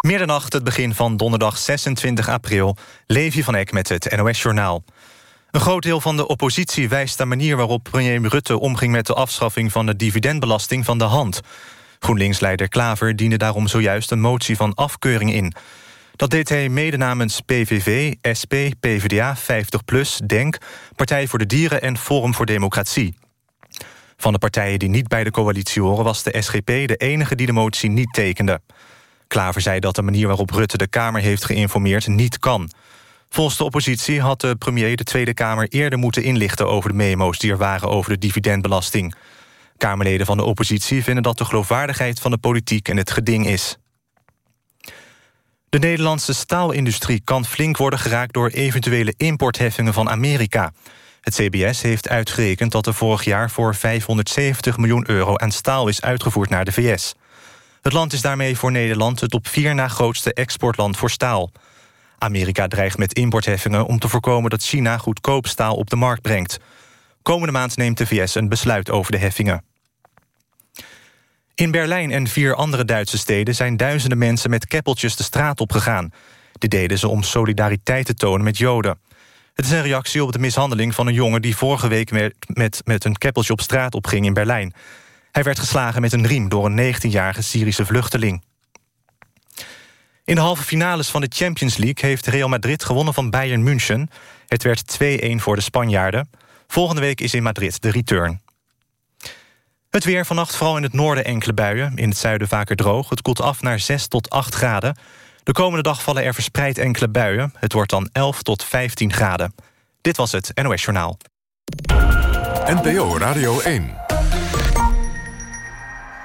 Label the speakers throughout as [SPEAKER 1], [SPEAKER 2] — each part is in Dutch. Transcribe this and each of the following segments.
[SPEAKER 1] Middernacht, het begin van donderdag 26 april. Levi van Eck met het NOS-journaal. Een groot deel van de oppositie wijst de manier waarop premier Rutte omging... met de afschaffing van de dividendbelasting van de hand. GroenLinks-leider Klaver diende daarom zojuist een motie van afkeuring in. Dat deed hij mede namens PVV, SP, PvdA, 50PLUS, DENK... Partij voor de Dieren en Forum voor Democratie. Van de partijen die niet bij de coalitie horen... was de SGP de enige die de motie niet tekende. Klaver zei dat de manier waarop Rutte de Kamer heeft geïnformeerd niet kan. Volgens de oppositie had de premier de Tweede Kamer eerder moeten inlichten... over de memo's die er waren over de dividendbelasting. Kamerleden van de oppositie vinden dat de geloofwaardigheid van de politiek in het geding is. De Nederlandse staalindustrie kan flink worden geraakt... door eventuele importheffingen van Amerika. Het CBS heeft uitgerekend dat er vorig jaar voor 570 miljoen euro aan staal is uitgevoerd naar de VS. Het land is daarmee voor Nederland het op vier na grootste exportland voor staal. Amerika dreigt met importheffingen om te voorkomen dat China goedkoop staal op de markt brengt. Komende maand neemt de VS een besluit over de heffingen. In Berlijn en vier andere Duitse steden zijn duizenden mensen met keppeltjes de straat opgegaan. Dit deden ze om solidariteit te tonen met Joden. Het is een reactie op de mishandeling van een jongen die vorige week met, met, met een keppeltje op straat opging in Berlijn. Hij werd geslagen met een riem door een 19-jarige Syrische vluchteling. In de halve finales van de Champions League heeft Real Madrid gewonnen van Bayern München. Het werd 2-1 voor de Spanjaarden. Volgende week is in Madrid de return. Het weer vannacht vooral in het noorden enkele buien. In het zuiden vaker droog. Het koelt af naar 6 tot 8 graden. De komende dag vallen er verspreid enkele buien. Het wordt dan 11 tot 15 graden. Dit was het NOS Journaal.
[SPEAKER 2] NPO Radio 1.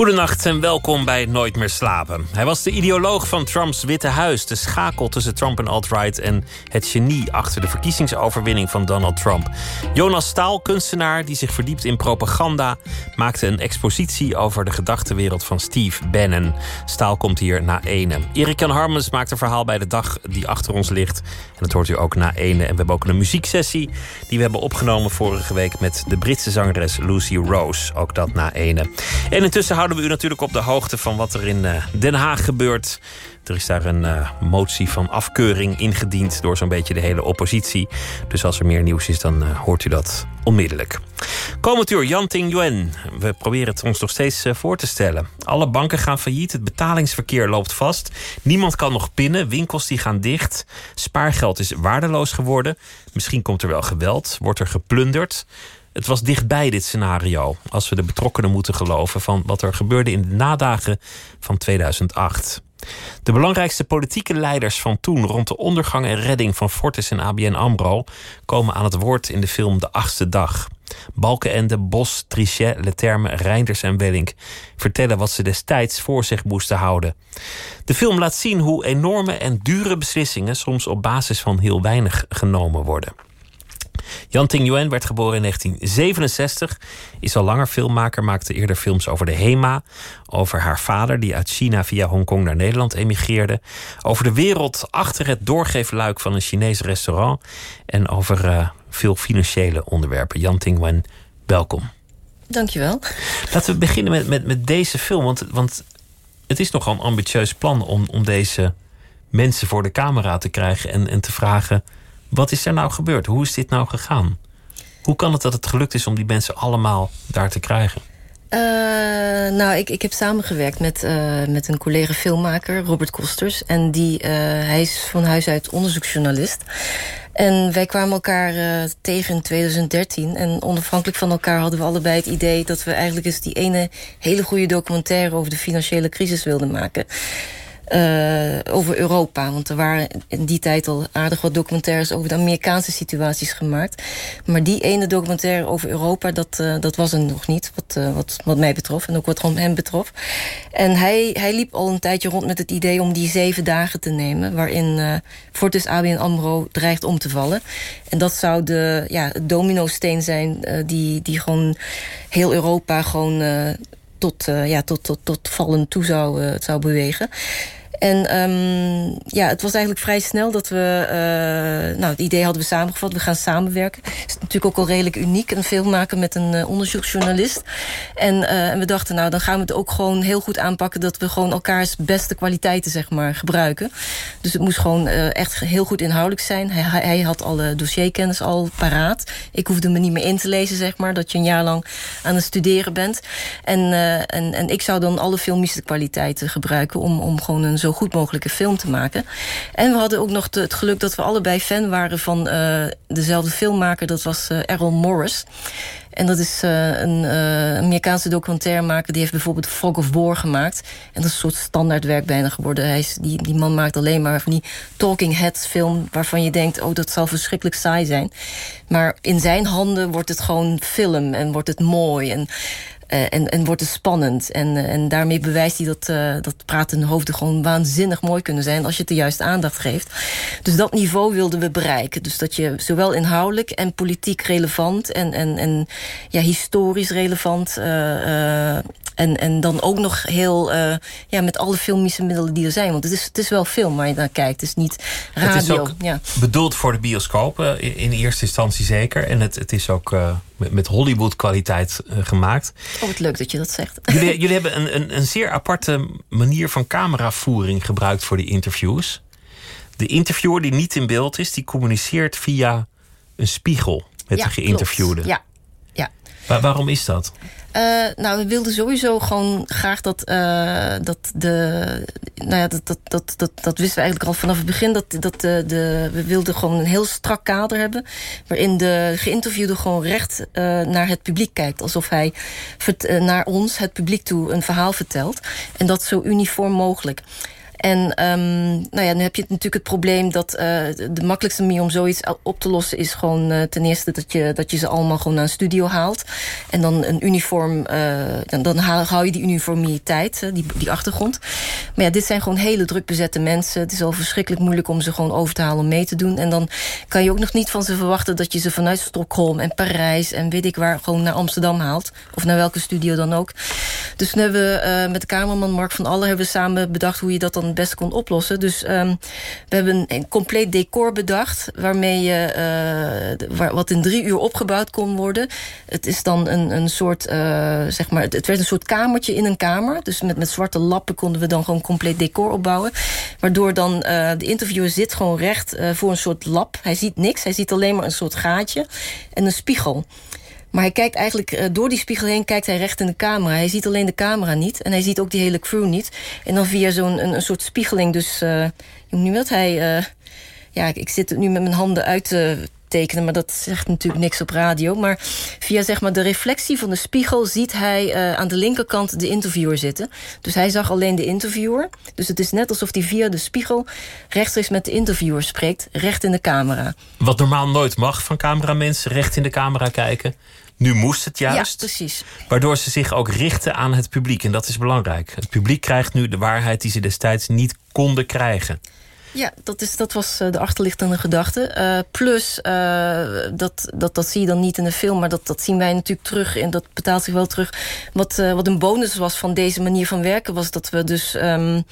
[SPEAKER 3] Goedenacht en welkom bij Nooit meer slapen. Hij was de ideoloog van Trumps Witte Huis, de schakel tussen Trump en alt-right en het genie achter de verkiezingsoverwinning van Donald Trump. Jonas Staal, kunstenaar die zich verdiept in propaganda, maakte een expositie over de gedachtenwereld van Steve Bannon. Staal komt hier na ene. Erik Jan Harmens maakt een verhaal bij de dag die achter ons ligt. En dat hoort u ook na ene. En we hebben ook een muzieksessie die we hebben opgenomen vorige week met de Britse zangeres Lucy Rose. Ook dat na ene. En intussen houden we u natuurlijk op de hoogte van wat er in eh, Den Haag gebeurt. Er is daar een uh, motie van afkeuring ingediend door zo'n beetje de hele oppositie. Dus als er meer nieuws is, dan uh, hoort u dat onmiddellijk. Komend uur, Jan Ting Yuen. We proberen het ons nog steeds voor te stellen. Alle banken gaan failliet, het betalingsverkeer loopt vast. Niemand kan nog pinnen, winkels die gaan dicht. Spaargeld is waardeloos geworden. Misschien komt er wel geweld, wordt er geplunderd. Het was dichtbij dit scenario, als we de betrokkenen moeten geloven van wat er gebeurde in de nadagen van 2008. De belangrijkste politieke leiders van toen rond de ondergang en redding van Fortis en ABN Amro komen aan het woord in de film De Achtste Dag. Balkenende, Bos, Trichet, Leterme, Reinders en Wellink vertellen wat ze destijds voor zich moesten houden. De film laat zien hoe enorme en dure beslissingen soms op basis van heel weinig genomen worden. Jan Ting Yuen werd geboren in 1967, is al langer filmmaker, maakte eerder films over de HEMA, over haar vader die uit China via Hongkong naar Nederland emigreerde, over de wereld achter het doorgeefluik van een Chinees restaurant en over uh, veel financiële onderwerpen. Jan Ting Yuen, welkom.
[SPEAKER 4] Dankjewel.
[SPEAKER 3] Laten we beginnen met, met, met deze film, want, want het is nogal een ambitieus plan om, om deze mensen voor de camera te krijgen en, en te vragen wat is er nou gebeurd? Hoe is dit nou gegaan? Hoe kan het dat het gelukt is om die mensen allemaal daar te krijgen?
[SPEAKER 4] Uh, nou, ik, ik heb samengewerkt met, uh, met een collega filmmaker, Robert Kosters. En die, uh, hij is van huis uit onderzoeksjournalist. En wij kwamen elkaar tegen in 2013. En onafhankelijk van elkaar hadden we allebei het idee... dat we eigenlijk eens die ene hele goede documentaire... over de financiële crisis wilden maken. Uh, over Europa. Want er waren in die tijd al aardig wat documentaires... over de Amerikaanse situaties gemaakt. Maar die ene documentaire over Europa... dat, uh, dat was er nog niet, wat, uh, wat, wat mij betrof. En ook wat hem betrof. En hij, hij liep al een tijdje rond met het idee... om die zeven dagen te nemen... waarin Fortis ABN AMRO dreigt om te vallen. En dat zou de ja, domino-steen zijn... die, die gewoon heel Europa gewoon tot, uh, ja, tot, tot, tot vallen toe zou, uh, zou bewegen. En ehm, ja, het was eigenlijk vrij snel dat we... Uh, nou, het idee hadden we samengevat, we gaan samenwerken. Het is natuurlijk ook al redelijk uniek, een film maken met een uh, onderzoeksjournalist. En, uh, en, we dachten, nou, dan gaan we het ook gewoon heel goed aanpakken... dat we gewoon elkaars beste kwaliteiten, zeg maar, gebruiken. Dus het moest gewoon echt heel goed inhoudelijk zijn. Hij, hij had alle dossierkennis al paraat. Ik hoefde me niet meer in te lezen, zeg maar. Dat je een jaar lang aan het studeren bent. En, en, en ik zou dan alle filmische kwaliteiten gebruiken... om, om gewoon een zo goed mogelijke film te maken. En we hadden ook nog het geluk dat we allebei fan waren van uh, dezelfde filmmaker. Dat was uh, Errol Morris. En dat is uh, een Amerikaanse documentairemaker... die heeft bijvoorbeeld Fog of War gemaakt. En dat is een soort standaardwerk bijna geworden. Hij is, die, die man maakt alleen maar van die talking heads film... waarvan je denkt, oh, dat zal verschrikkelijk saai zijn. Maar in zijn handen wordt het gewoon film en wordt het mooi. En uh, en, en wordt het spannend. En, uh, en daarmee bewijst hij dat, uh, dat pratende hoofden gewoon waanzinnig mooi kunnen zijn... als je het de juiste aandacht geeft. Dus dat niveau wilden we bereiken. Dus dat je zowel inhoudelijk en politiek relevant... en, en, en ja, historisch relevant... en, en dan ook nog heel ja, met alle filmische middelen die er zijn. Want het is, het is wel film waar je naar kijkt. Het is niet radio.
[SPEAKER 3] Het is ook
[SPEAKER 4] ja.
[SPEAKER 3] bedoeld voor de bioscopen in, in eerste instantie zeker. En het, het is ook met, met Hollywood kwaliteit uh, gemaakt.
[SPEAKER 4] Oh, wat leuk dat je dat zegt.
[SPEAKER 3] Jullie, jullie hebben een, een, een zeer aparte manier van cameravoering gebruikt voor die interviews. De interviewer die niet in beeld is, die communiceert via een spiegel met
[SPEAKER 4] ja,
[SPEAKER 3] de geïnterviewde.
[SPEAKER 4] Klopt. Ja, ja.
[SPEAKER 3] Waar, waarom is dat?
[SPEAKER 4] Uh, nou, we wilden sowieso gewoon graag dat, uh, dat de. Nou ja, dat, dat, dat, dat, dat wisten we eigenlijk al vanaf het begin. Dat, dat de, we wilden gewoon een heel strak kader hebben. Waarin de geïnterviewde gewoon recht uh, naar het publiek kijkt. Alsof hij naar ons, het publiek toe, een verhaal vertelt. En dat zo uniform mogelijk. En um, nou ja, dan heb je natuurlijk het probleem dat uh, de makkelijkste manier om zoiets op te lossen is gewoon uh, ten eerste dat je, dat je ze allemaal gewoon naar een studio haalt. En dan een uniform, uh, dan, dan hou je die uniformiteit, die, die achtergrond. Maar ja, dit zijn gewoon hele druk bezette mensen. Het is al verschrikkelijk moeilijk om ze gewoon over te halen om mee te doen. En dan kan je ook nog niet van ze verwachten dat je ze vanuit Stockholm en Parijs en weet ik waar gewoon naar Amsterdam haalt. Of naar welke studio dan ook. Dus nu hebben we met de cameraman Mark van Aller hebben we samen bedacht hoe je dat dan het beste kon oplossen. Dus um, we hebben een, compleet decor bedacht... waarmee je, waar, wat in drie uur opgebouwd kon worden. Het is dan een, een soort, uh, zeg maar... Het, werd een soort kamertje in een kamer. Dus met, met zwarte lappen konden we dan gewoon compleet decor opbouwen. Waardoor dan uh, de interviewer zit gewoon recht voor een soort lab. Hij ziet niks, hij ziet alleen maar een soort gaatje en een spiegel. Maar hij kijkt eigenlijk uh, door die spiegel heen kijkt hij recht in de camera. Hij ziet alleen de camera niet. En hij ziet ook die hele crew niet. En dan via zo'n een, een, soort spiegeling. Dus uh, nu wat hij. Uh, ja, ik, zit nu met mijn handen uit te tekenen, maar dat zegt natuurlijk niks op radio. Maar via zeg maar, de reflectie van de spiegel ziet hij uh, aan de linkerkant de interviewer zitten. Dus hij zag alleen de interviewer. Dus het is net alsof hij via de spiegel rechtstreeks met de interviewer spreekt, recht in de camera.
[SPEAKER 3] Wat normaal nooit mag van cameramensen, recht in de camera kijken. Nu moest het juist.
[SPEAKER 4] Ja, precies.
[SPEAKER 3] Waardoor ze zich ook richten aan het publiek. En dat is belangrijk. Het publiek krijgt nu de waarheid die ze destijds niet konden krijgen.
[SPEAKER 4] Ja, dat, is, dat was de achterliggende gedachte. Uh, plus, uh, dat, dat, dat zie je dan niet in de film... maar dat, dat zien wij natuurlijk terug en dat betaalt zich wel terug. Wat, wat een bonus was van deze manier van werken... was dat we dus... Um,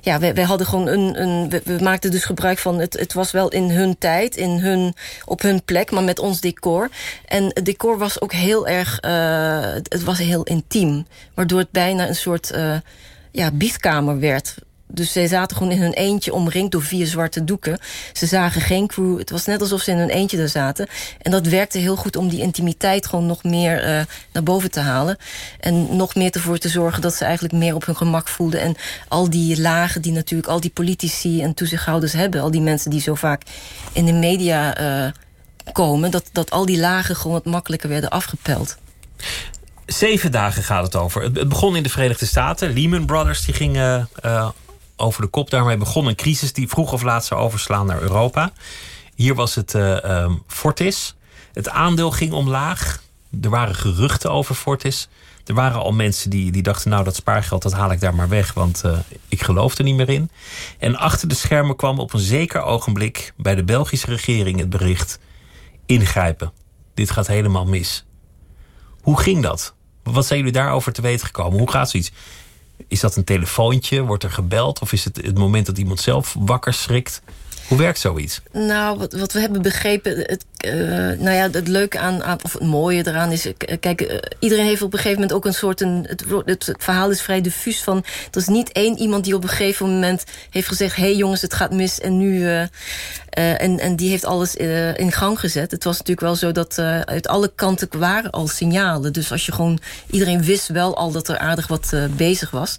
[SPEAKER 4] ja, wij, hadden gewoon een... een we, we, maakten dus gebruik van... Het, het was wel in hun tijd, in hun, op hun plek... maar met ons decor. En het decor was ook heel erg... het was heel intiem. Waardoor het bijna een soort ja, biedkamer werd dus zij zaten gewoon in hun eentje omringd door vier zwarte doeken. Ze zagen geen crew. Het was net alsof ze in hun eentje daar zaten. En dat werkte heel goed om die intimiteit gewoon nog meer uh, naar boven te halen. En nog meer ervoor te zorgen dat ze eigenlijk meer op hun gemak voelden. En al die lagen die natuurlijk al die politici en toezichthouders hebben. Al die mensen die zo vaak in de media uh, komen. Dat, dat al die lagen gewoon wat makkelijker werden afgepeld.
[SPEAKER 3] Zeven dagen gaat het over. Het begon in de Verenigde Staten. Lehman Brothers die gingen uh, over de kop. Daarmee begon een crisis die vroeg of laat zou overslaan naar Europa. Hier was het uh, um, Fortis. Het aandeel ging omlaag. Er waren geruchten over Fortis. Er waren al mensen die, die dachten: Nou, dat spaargeld dat haal ik daar maar weg, want uh, ik geloof er niet meer in. En achter de schermen kwam op een zeker ogenblik bij de Belgische regering het bericht: ingrijpen. Dit gaat helemaal mis. Hoe ging dat? Wat zijn jullie daarover te weten gekomen? Hoe gaat zoiets? Is dat een telefoontje? Wordt er gebeld? Of is het het moment dat iemand zelf wakker schrikt? Hoe werkt zoiets?
[SPEAKER 4] Nou, wat, wat we hebben begrepen... Het, uh, nou ja, het leuke aan, of het mooie eraan is... Kijk, uh, iedereen heeft op een gegeven moment ook een soort... Een, het, verhaal is vrij diffuus van... Er is niet één iemand die op een gegeven moment heeft gezegd... hé hey jongens, het gaat mis en nu... En, en die heeft alles in gang gezet. Het was natuurlijk wel zo dat uit alle kanten waren al signalen. Dus als je gewoon... Iedereen wist wel al dat er aardig wat bezig was.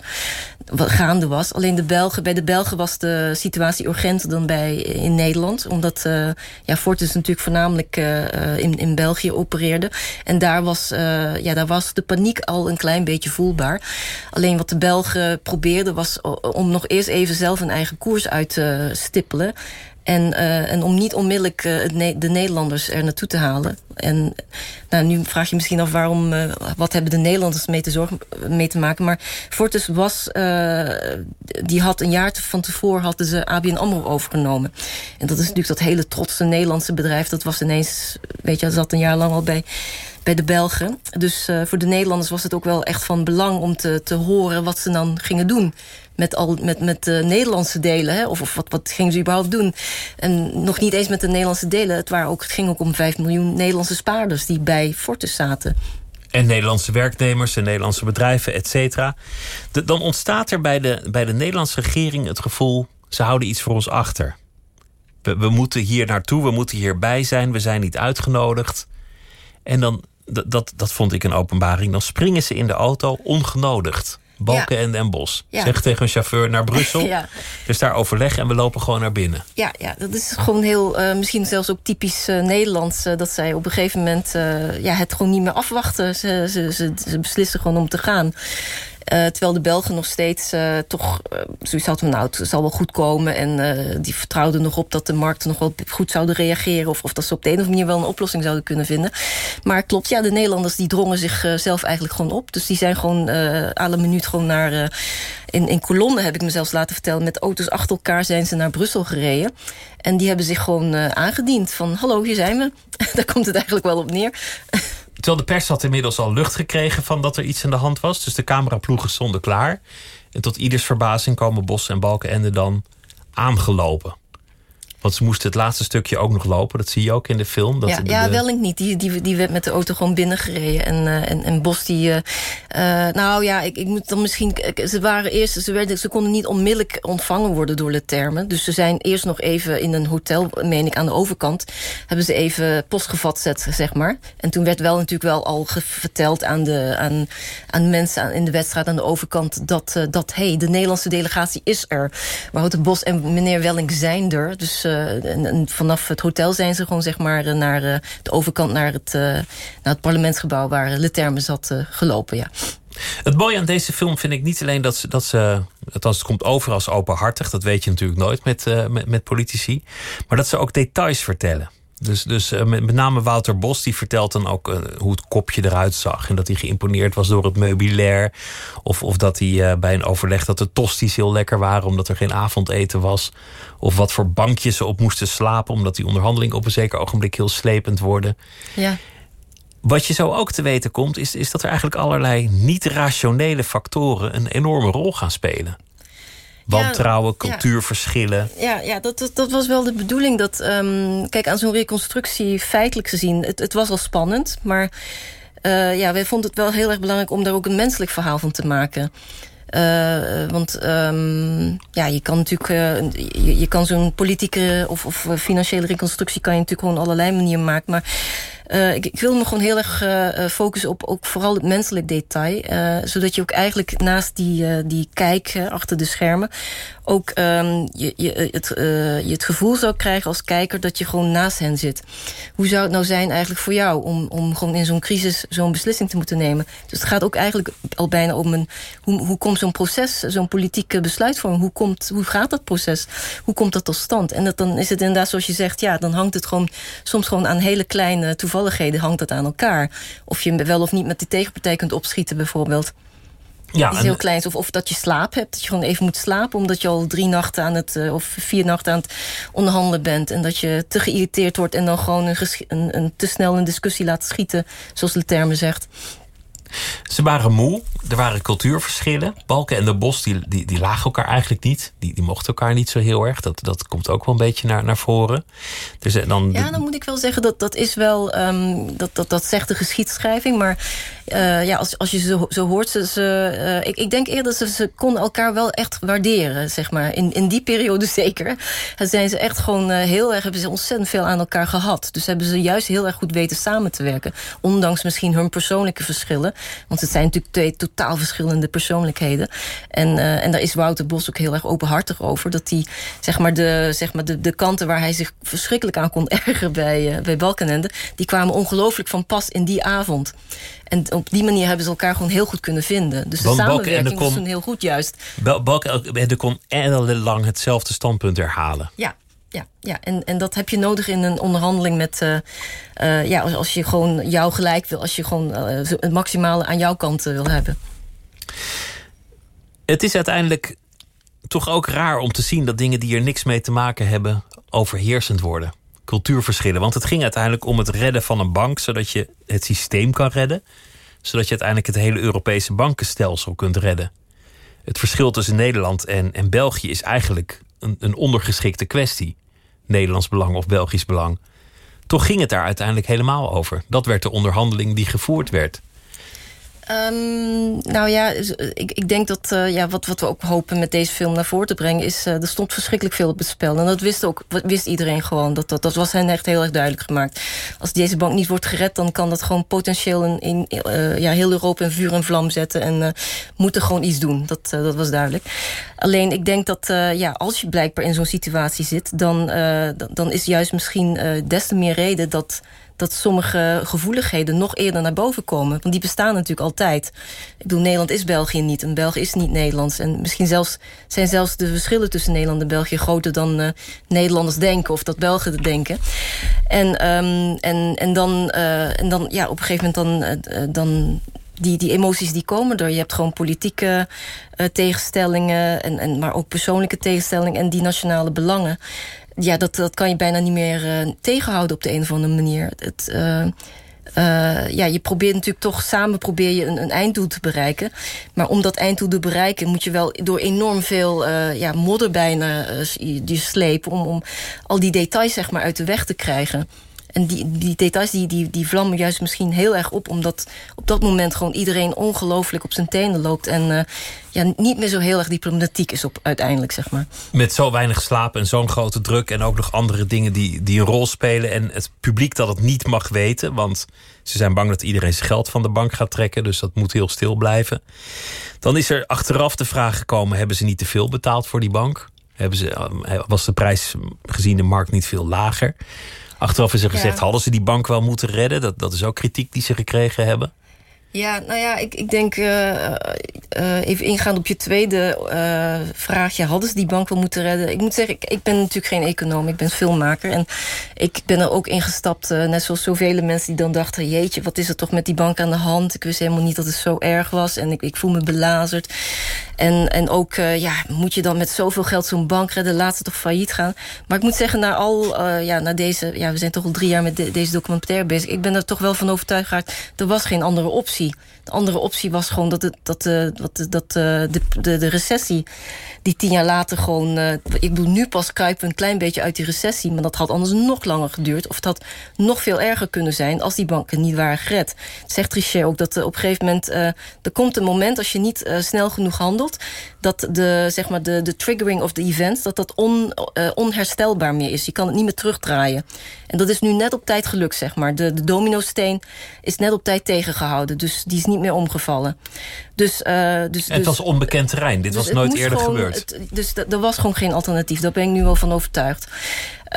[SPEAKER 4] Gaande was. Alleen de Belgen, bij de Belgen was de situatie urgenter dan bij in Nederland. Omdat uh, ja, Fortis natuurlijk voornamelijk uh, in, in België opereerde. En daar was, ja, daar was de paniek al een klein beetje voelbaar. Alleen wat de Belgen probeerden was om nog eerst even zelf een eigen koers uit te stippelen. En, uh, en om niet onmiddellijk ne de Nederlanders er naartoe te halen. En nou, nu vraag je misschien af waarom, uh, wat hebben de Nederlanders mee te, zorgen, mee te maken. Maar Fortis was, die had een jaar van tevoren hadden ze ABN AMRO overgenomen. En dat is natuurlijk dat hele trotse Nederlandse bedrijf. Dat was ineens, weet je, dat zat een jaar lang al bij bij de Belgen. Dus voor de Nederlanders was het ook wel echt van belang om te, te horen wat ze dan gingen doen met, al, met, met de Nederlandse delen. Hè? Of, of wat, wat gingen ze überhaupt doen? En nog niet eens met de Nederlandse delen. Het, waren ook, het ging ook om 5 miljoen Nederlandse spaarders die bij Fortis zaten.
[SPEAKER 3] En Nederlandse werknemers en Nederlandse bedrijven, et cetera. Dan ontstaat er bij de, bij de Nederlandse regering het gevoel... ze houden iets voor ons achter. We, moeten hier naartoe, we moeten hierbij zijn, we zijn niet uitgenodigd. En dan, dat, dat vond ik een openbaring. Dan springen ze in de auto ongenodigd. Balken en Bos. Ja. Zeg tegen een chauffeur naar Brussel. ja. Dus daar overleg en we lopen gewoon naar binnen.
[SPEAKER 4] Ja, ja dat is gewoon heel, uh, misschien zelfs ook typisch uh, Nederlands. Uh, dat zij op een gegeven moment ja, het gewoon niet meer afwachten. Ze, ze, ze, ze beslissen gewoon om te gaan. Uh, terwijl de Belgen nog steeds uh, toch uh, zoiets hadden van... nou, het zal wel goed komen. En die vertrouwden nog op dat de markten nog wel goed zouden reageren... Of, of dat ze op de een of andere manier wel een oplossing zouden kunnen vinden. Maar klopt, ja, de Nederlanders die drongen zichzelf eigenlijk gewoon op. Dus die zijn gewoon alle minuut gewoon naar... in, in kolommen heb ik me zelfs laten vertellen... met auto's achter elkaar zijn ze naar Brussel gereden. En die hebben zich gewoon aangediend van... hallo, hier zijn we. Daar komt het eigenlijk wel op neer.
[SPEAKER 3] Terwijl de pers had inmiddels al lucht gekregen van dat er iets aan de hand was. Dus de cameraploegen stonden klaar. En tot ieders verbazing komen Bos en Balkenende dan aangelopen. Want ze moesten het laatste stukje ook nog lopen. Dat zie je ook in de film. Dat
[SPEAKER 4] ja,
[SPEAKER 3] de,
[SPEAKER 4] ja niet. Die, die, die werd met de auto gewoon binnengereden. En, uh, en, en Bos die... Uh, nou ja, ik, ik moet dan misschien... Ze waren eerst... Ze, werden, ze konden niet onmiddellijk ontvangen worden door de termen. Dus ze zijn eerst nog even in een hotel, meen ik, aan de overkant... hebben ze even postgevat zet, zeg maar. En toen werd wel natuurlijk wel al verteld aan, de, aan, aan mensen in de wedstrijd aan de overkant... dat, uh, dat hey, de Nederlandse delegatie is er. Wouter Bos en meneer Welling zijn er. Dus eh, en, en, vanaf het hotel zijn ze gewoon zeg maar, eh, naar uh, de overkant... naar het, naar het parlementsgebouw waar Leterme zat gelopen, ja.
[SPEAKER 3] Het mooie aan deze film vind ik niet alleen dat ze, dat ze althans het komt over als openhartig, dat weet je natuurlijk nooit met, met politici, maar dat ze ook details vertellen. Dus, dus met, met, name Wouter Bos, die vertelt dan ook uh, hoe het kopje eruit zag. En dat hij geïmponeerd was door het meubilair. Of, of dat hij uh, bij een overleg dat de tosties heel lekker waren, omdat er geen avondeten was. Of wat voor bankjes ze op moesten slapen, omdat die onderhandeling op een zeker ogenblik heel slepend worden.
[SPEAKER 4] Ja.
[SPEAKER 3] Wat je zo ook te weten komt, is, is dat er eigenlijk allerlei niet-rationele factoren een enorme rol gaan spelen. Wantrouwen, cultuurverschillen.
[SPEAKER 4] Ja, ja dat, dat, dat, was wel de bedoeling. Dat, um, kijk, aan zo'n reconstructie feitelijk gezien... Het, het was al spannend, maar uh, ja, wij vonden het wel heel erg belangrijk... om daar ook een menselijk verhaal van te maken. Uh, want um, ja, je kan natuurlijk uh, je, je, kan zo'n politieke of, of financiële reconstructie kan je natuurlijk gewoon allerlei manieren maken. Maar uh, ik, wil me gewoon heel erg uh, focussen op ook vooral het menselijk detail. Zodat je ook eigenlijk naast die, die kijk achter de schermen... ook um, je, je, het, je het gevoel zou krijgen als kijker dat je gewoon naast hen zit. Hoe zou het nou zijn eigenlijk voor jou... om, om gewoon in zo'n crisis zo'n beslissing te moeten nemen? Dus het gaat ook eigenlijk al bijna om een... hoe, hoe komt zo'n proces, zo'n politieke besluitvorming... Hoe, komt, hoe gaat dat proces? Hoe komt dat tot stand? En dat, dan is het inderdaad zoals je zegt... ja, dan hangt het gewoon soms gewoon aan hele kleine toevalligheden hangt dat aan elkaar. Of je wel of niet met die tegenpartij kunt opschieten bijvoorbeeld. Ja, is heel klein. Of, of dat je slaap hebt. Dat je gewoon even moet slapen. Omdat je al drie nachten aan het... of vier nachten aan het onderhandelen bent. En dat je te geïrriteerd wordt. En dan gewoon een, een, een te snel een discussie laat schieten. Zoals de termen zegt.
[SPEAKER 3] Ze waren moe, er waren cultuurverschillen. Balken en de Bos die, die, die lagen elkaar eigenlijk niet. Die, die mochten elkaar niet zo heel erg. Dat, dat komt ook wel een beetje naar, naar voren.
[SPEAKER 4] Dus, dan ja, dan moet ik wel zeggen dat dat is wel... Um, dat, dat, dat zegt de geschiedschrijving. Maar uh, ja, als, als je zo, zo hoort... Ze, ze, uh, ik, ik denk eerder dat ze, ze konden elkaar wel echt waarderen, zeg maar. In, in die periode zeker. Dan zijn ze echt gewoon uh, heel erg... hebben ze ontzettend veel aan elkaar gehad. Dus hebben ze juist heel erg goed weten samen te werken. Ondanks misschien hun persoonlijke verschillen. Want het zijn natuurlijk twee totaal verschillende persoonlijkheden. En, uh, en daar is Wouter Bos ook heel erg openhartig over. Dat hij zeg maar, de, zeg maar de, de kanten waar hij zich verschrikkelijk aan kon ergeren bij, uh, bij Balkenende... die kwamen ongelooflijk van pas in die avond. En op die manier hebben ze elkaar gewoon heel goed kunnen vinden. Dus de Want samenwerking kon, was toen heel goed juist.
[SPEAKER 3] Balkenende kon ellenlang hetzelfde standpunt herhalen.
[SPEAKER 4] Ja, ja, ja. En, en dat heb je nodig in een onderhandeling met... Uh, uh, ja, als, je gewoon jou gelijk wil. Als je gewoon uh, het maximale aan jouw kant wil hebben.
[SPEAKER 3] Het is uiteindelijk toch ook raar om te zien... dat dingen die er niks mee te maken hebben... overheersend worden. Cultuurverschillen. Want het ging uiteindelijk om het redden van een bank... zodat je het systeem kan redden. Zodat je uiteindelijk het hele Europese bankenstelsel kunt redden. Het verschil tussen Nederland en, en België is eigenlijk een, een ondergeschikte kwestie. Nederlands belang of Belgisch belang. Toch ging het daar uiteindelijk helemaal over. Dat werd de onderhandeling die gevoerd werd.
[SPEAKER 4] Um, nou ja, ik, ik denk dat uh, ja, wat, wat we ook hopen met deze film naar voren te brengen... is uh, er stond verschrikkelijk veel op het spel. En dat wist, ook, wist iedereen gewoon. Dat, dat, dat was hen echt heel erg duidelijk gemaakt. Als deze bank niet wordt gered... dan kan dat gewoon potentieel in, in uh, ja, heel Europa in vuur en vlam zetten. En moeten gewoon iets doen. Dat, dat was duidelijk. Alleen ik denk dat ja, als je blijkbaar in zo'n situatie zit... dan, dan is juist misschien des te meer reden dat dat sommige gevoeligheden nog eerder naar boven komen. Want die bestaan natuurlijk altijd. Ik bedoel, Nederland is België niet en België is niet Nederlands. En misschien zelfs, zijn zelfs de verschillen tussen Nederland en België... groter dan uh, Nederlanders denken of dat Belgen denken. En, um, en, en, dan, uh, en dan, ja, op een gegeven moment dan... Uh, dan die, die emoties die komen er. Je hebt gewoon politieke tegenstellingen, en, en, maar ook persoonlijke tegenstellingen... en die nationale belangen ja, dat, dat kan je bijna niet meer uh, tegenhouden op de een of andere manier. Het, uh, uh, ja, je probeert natuurlijk toch samen probeer je een, een, einddoel te bereiken. Maar om dat einddoel te bereiken moet je wel door enorm veel ja, modder bijna je slepen... Om, om al die details zeg maar, uit de weg te krijgen. En die, die details die, die, die vlammen juist misschien heel erg op... omdat op dat moment gewoon iedereen ongelooflijk op zijn tenen loopt... en uh, ja, niet meer zo heel erg diplomatiek is op uiteindelijk, zeg maar.
[SPEAKER 3] Met zo weinig slaap en zo'n grote druk... en ook nog andere dingen die, die een rol spelen... en het publiek dat het niet mag weten... want ze zijn bang dat iedereen zijn geld van de bank gaat trekken... dus dat moet heel stil blijven. Dan is er achteraf de vraag gekomen... hebben ze niet te veel betaald voor die bank? Hebben ze, eh, was de prijs gezien de markt niet veel lager? Achteraf is er gezegd, hadden ze die bank wel moeten redden? Dat, dat is ook kritiek die ze gekregen hebben.
[SPEAKER 4] Ja, nou ja, ik, ik denk uh, uh, even ingaan op je tweede uh, vraagje. Hadden ze die bank wel moeten redden? Ik moet zeggen, ik, ik ben natuurlijk geen econoom. Ik ben filmmaker. En ik ben er ook ingestapt, net zoals zoveel mensen die dan dachten... jeetje, wat is er toch met die bank aan de hand? Ik wist helemaal niet dat het zo erg was. En ik, ik voel me belazerd. En, en ook, ja, moet je dan met zoveel geld zo'n bank redden? Laat ze toch failliet gaan? Maar ik moet zeggen, na al, ja, na deze... Ja, we zijn toch al drie jaar met deze documentaire bezig. Ik ben er toch wel van overtuigd. Er was geen andere optie. Turkey De andere optie was gewoon dat, het, dat, uh, dat, dat uh, de, de, de recessie... die tien jaar later gewoon... Ik bedoel, nu pas kruipen we een klein beetje uit die recessie... maar dat had anders nog langer geduurd. Of het had nog veel erger kunnen zijn... als die banken niet waren gered. Zegt Trichet ook dat op een gegeven moment... er komt een moment als je niet snel genoeg handelt... dat de, zeg maar de, de triggering of the events... dat dat on, onherstelbaar meer is. Je kan het niet meer terugdraaien. En dat is nu net op tijd gelukt, zeg maar. De, de dominosteen is net op tijd tegengehouden. Dus die is niet meer omgevallen. Dus, uh, dus,
[SPEAKER 3] het was onbekend terrein. Dit dus was nooit eerder gebeurd.
[SPEAKER 4] Het, dus er was gewoon geen alternatief. Daar ben ik nu wel van overtuigd.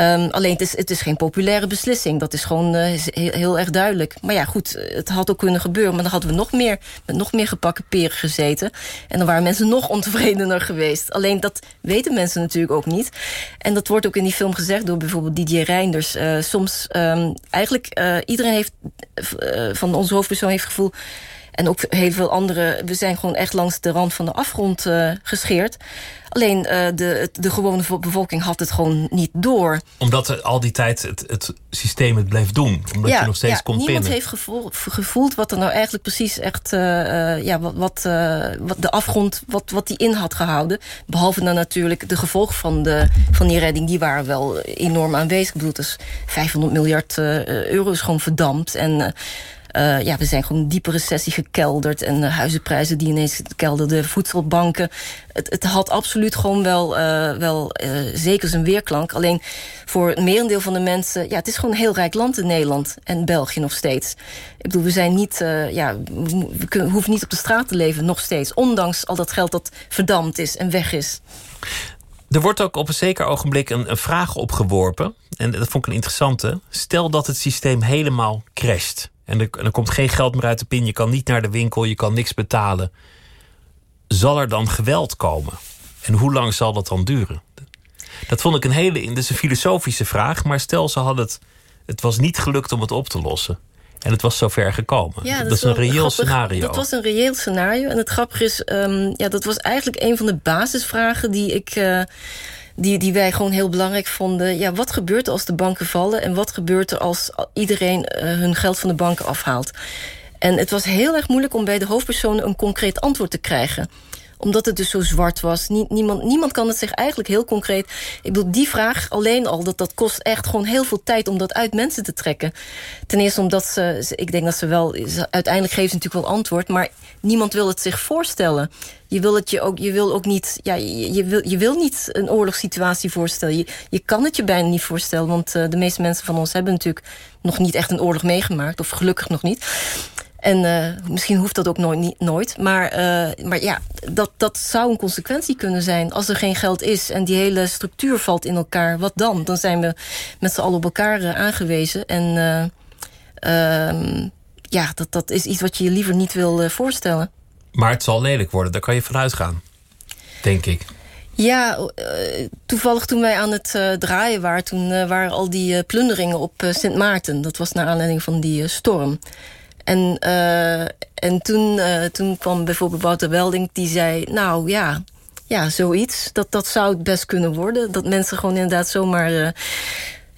[SPEAKER 4] Um, alleen het is, het is geen populaire beslissing. Dat is gewoon uh, heel, heel, erg duidelijk. Maar ja, goed, het had ook kunnen gebeuren. Maar dan hadden we nog meer, met nog meer gepakken peren gezeten. En dan waren mensen nog ontevredener geweest. Alleen dat weten mensen natuurlijk ook niet. En dat wordt ook in die film gezegd door bijvoorbeeld Didier Reinders. Uh, soms, um, eigenlijk, uh, iedereen heeft, van onze hoofdpersoon heeft het gevoel En ook heel veel andere. We zijn gewoon echt langs de rand van de afgrond gescheerd. Alleen uh, de, de gewone bevolking had het gewoon niet door.
[SPEAKER 3] Omdat al die tijd het, het systeem het bleef doen. Omdat je nog steeds ja, kon
[SPEAKER 4] niemand
[SPEAKER 3] pinnen.
[SPEAKER 4] heeft gevoel, gevoeld wat er nou eigenlijk precies echt... Uh, ja, wat, wat, wat, de afgrond, wat, wat die in had gehouden. Behalve dan natuurlijk de gevolgen van, de, van die redding. Die waren wel enorm aanwezig. Ik bedoel, dus 500 miljard euro is gewoon verdampt. En uh, ja, we zijn gewoon een diepe recessie gekelderd. En huizenprijzen die ineens kelderden, voedselbanken. Het, het had absoluut gewoon wel, uh, wel zeker zijn weerklank. Alleen voor een merendeel van de mensen... ja, het is gewoon een heel rijk land in Nederland. En België nog steeds. Ik bedoel, we zijn niet... ja, we, hoeven niet op de straat te leven, nog steeds. Ondanks al dat geld dat verdampt is en weg is.
[SPEAKER 3] Er wordt ook op een zeker ogenblik een, een vraag opgeworpen. En dat vond ik een interessante. Stel dat het systeem helemaal crasht en er, er, komt geen geld meer uit de pin. Je kan niet naar de winkel, je kan niks betalen. Zal er dan geweld komen? En hoe lang zal dat dan duren? Dat vond ik een hele. Dat is een filosofische vraag. Maar stel, ze hadden het. Het was niet gelukt om het op te lossen. En het was zover gekomen. Ja, dat, is een reëel scenario.
[SPEAKER 4] Dat was een reëel scenario. En het grappige is, um, ja, dat was eigenlijk een van de basisvragen die ik. Uh, die, die wij gewoon heel belangrijk vonden. Ja, wat gebeurt er als de banken vallen? En wat gebeurt er als iedereen uh, hun geld van de banken afhaalt? En het was heel erg moeilijk om bij de hoofdpersonen een concreet antwoord te krijgen omdat het dus zo zwart was. niemand, niemand kan het zich eigenlijk heel concreet... Ik bedoel, die vraag alleen al, dat, dat kost echt gewoon heel veel tijd... om dat uit mensen te trekken. Ten eerste omdat ze... Ik denk dat ze wel... Uiteindelijk geven ze natuurlijk wel antwoord... maar niemand wil het zich voorstellen. Je wil, het je ook, je wil ook niet... Ja, je, je, wil, je wil niet een oorlogssituatie voorstellen. Je, je kan het je bijna niet voorstellen... want uh, de meeste mensen van ons hebben natuurlijk... nog niet echt een oorlog meegemaakt. Of gelukkig nog niet. En uh, misschien hoeft dat ook nooit. Niet, nooit. Maar, uh, maar ja, dat, dat zou een consequentie kunnen zijn. Als er geen geld is en die hele structuur valt in elkaar. Wat dan? Dan zijn we met z'n allen op elkaar uh, aangewezen. En ehm, ja, dat, dat is iets wat je je liever niet wil voorstellen.
[SPEAKER 3] Maar het zal lelijk worden, daar kan je vanuit gaan. Denk ik.
[SPEAKER 4] Ja, toevallig toen wij aan het draaien waren... toen waren al die plunderingen op Sint Maarten. Dat was naar aanleiding van die storm. En, uh, en toen, uh, toen kwam bijvoorbeeld Wouter Welding, die zei... nou ja, ja zoiets, dat, dat zou het best kunnen worden. Dat mensen gewoon inderdaad zomaar...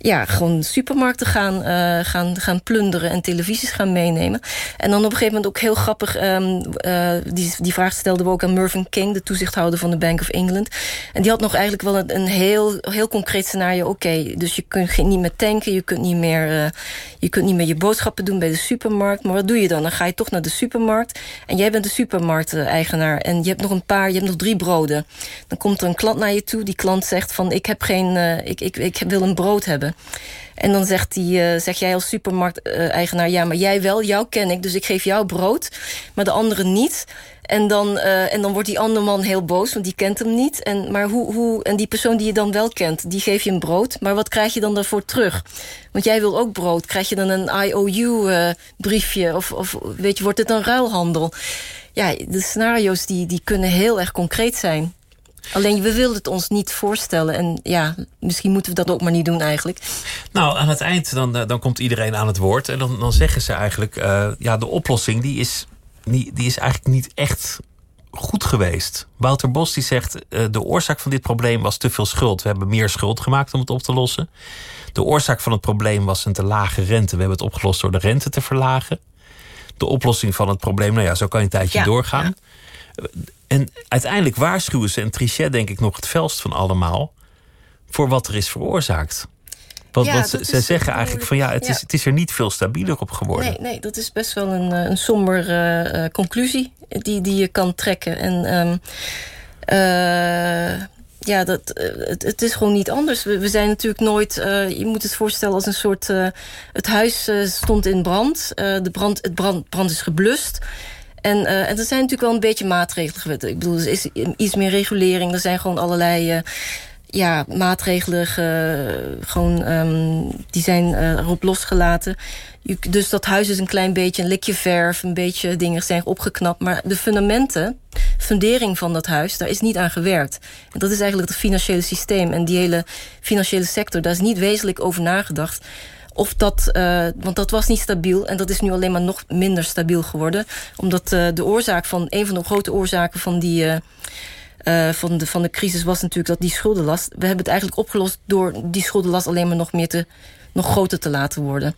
[SPEAKER 4] Ja, gewoon supermarkten gaan, uh, gaan, gaan plunderen en televisies gaan meenemen. En dan op een gegeven moment ook heel grappig... Um, uh, die, die vraag stelden we ook aan Mervyn King... de toezichthouder van de Bank of England. En die had nog eigenlijk wel een, een heel, heel concreet scenario. Oké, dus je kunt niet meer tanken, je kunt niet meer, uh, je kunt niet meer je boodschappen doen bij de supermarkt. Maar wat doe je dan? Dan ga je toch naar de supermarkt. En jij bent de supermarkteigenaar. En je hebt nog een paar, je hebt nog drie broden. Dan komt er een klant naar je toe. Die klant zegt van, ik heb geen, ik, ik, ik wil een brood hebben. En dan zegt die, uh, zeg jij als supermarkteigenaar... ja, maar jij wel, jou ken ik, dus ik geef jou brood... maar de anderen niet. En dan, uh, en dan wordt die andere man heel boos, want die kent hem niet. En, maar hoe, hoe, en die persoon die je dan wel kent, die geef je een brood. Maar wat krijg je dan daarvoor terug? Want jij wil ook brood. Krijg je dan een IOU-briefje? Uh, of, of weet je, wordt het een ruilhandel? Ja, de scenario's die, die kunnen heel erg concreet zijn. Alleen we wilden het ons niet voorstellen. En ja, misschien moeten we dat ook maar niet doen eigenlijk.
[SPEAKER 3] Nou, aan het eind dan, eh, dan komt iedereen aan het woord. En dan, dan zeggen ze eigenlijk... Uh, ja, de oplossing die is, die, die is eigenlijk niet echt goed geweest. Wouter Bos die zegt... Uh, de oorzaak van dit probleem was te veel schuld. We hebben meer schuld gemaakt om het op te lossen. De oorzaak van het probleem was een te lage rente. We hebben het opgelost door de rente te verlagen. De oplossing van het probleem... nou ja, zo kan je een tijdje doorgaan. Ja en uiteindelijk waarschuwen ze, en Trichet denk ik nog het felst van allemaal, voor wat er is veroorzaakt. Want, ja, ze, zeggen eigenlijk van ja het, Is, het is er niet veel stabieler op geworden.
[SPEAKER 4] Nee, nee dat is best wel een, eh, een somber uh, conclusie die, die je kan trekken. En um, uh, ja, dat, het, het, is gewoon niet anders. We, we zijn natuurlijk nooit... je moet het voorstellen als een soort... het huis stond in brand. de brand, het brand, brand is geblust. En, uh, en er zijn natuurlijk wel een beetje maatregelen. Ik bedoel, er is iets meer regulering. Er zijn gewoon allerlei... Uh, ja, maatregelen gewoon, um, die zijn uh, erop losgelaten. Dus dat huis is een klein beetje een likje verf, een beetje dingen zijn opgeknapt. Maar de fundamenten, fundering van dat huis, daar is niet aan gewerkt. En dat is eigenlijk het financiële systeem. En die hele financiële sector, daar is niet wezenlijk over nagedacht of dat, want dat was niet stabiel en dat is nu alleen maar nog minder stabiel geworden. Omdat de oorzaak van, een van de grote oorzaken van die... van, de, van de crisis was natuurlijk dat die schuldenlast... we hebben het eigenlijk opgelost door die schuldenlast alleen maar nog meer te, nog groter te laten worden.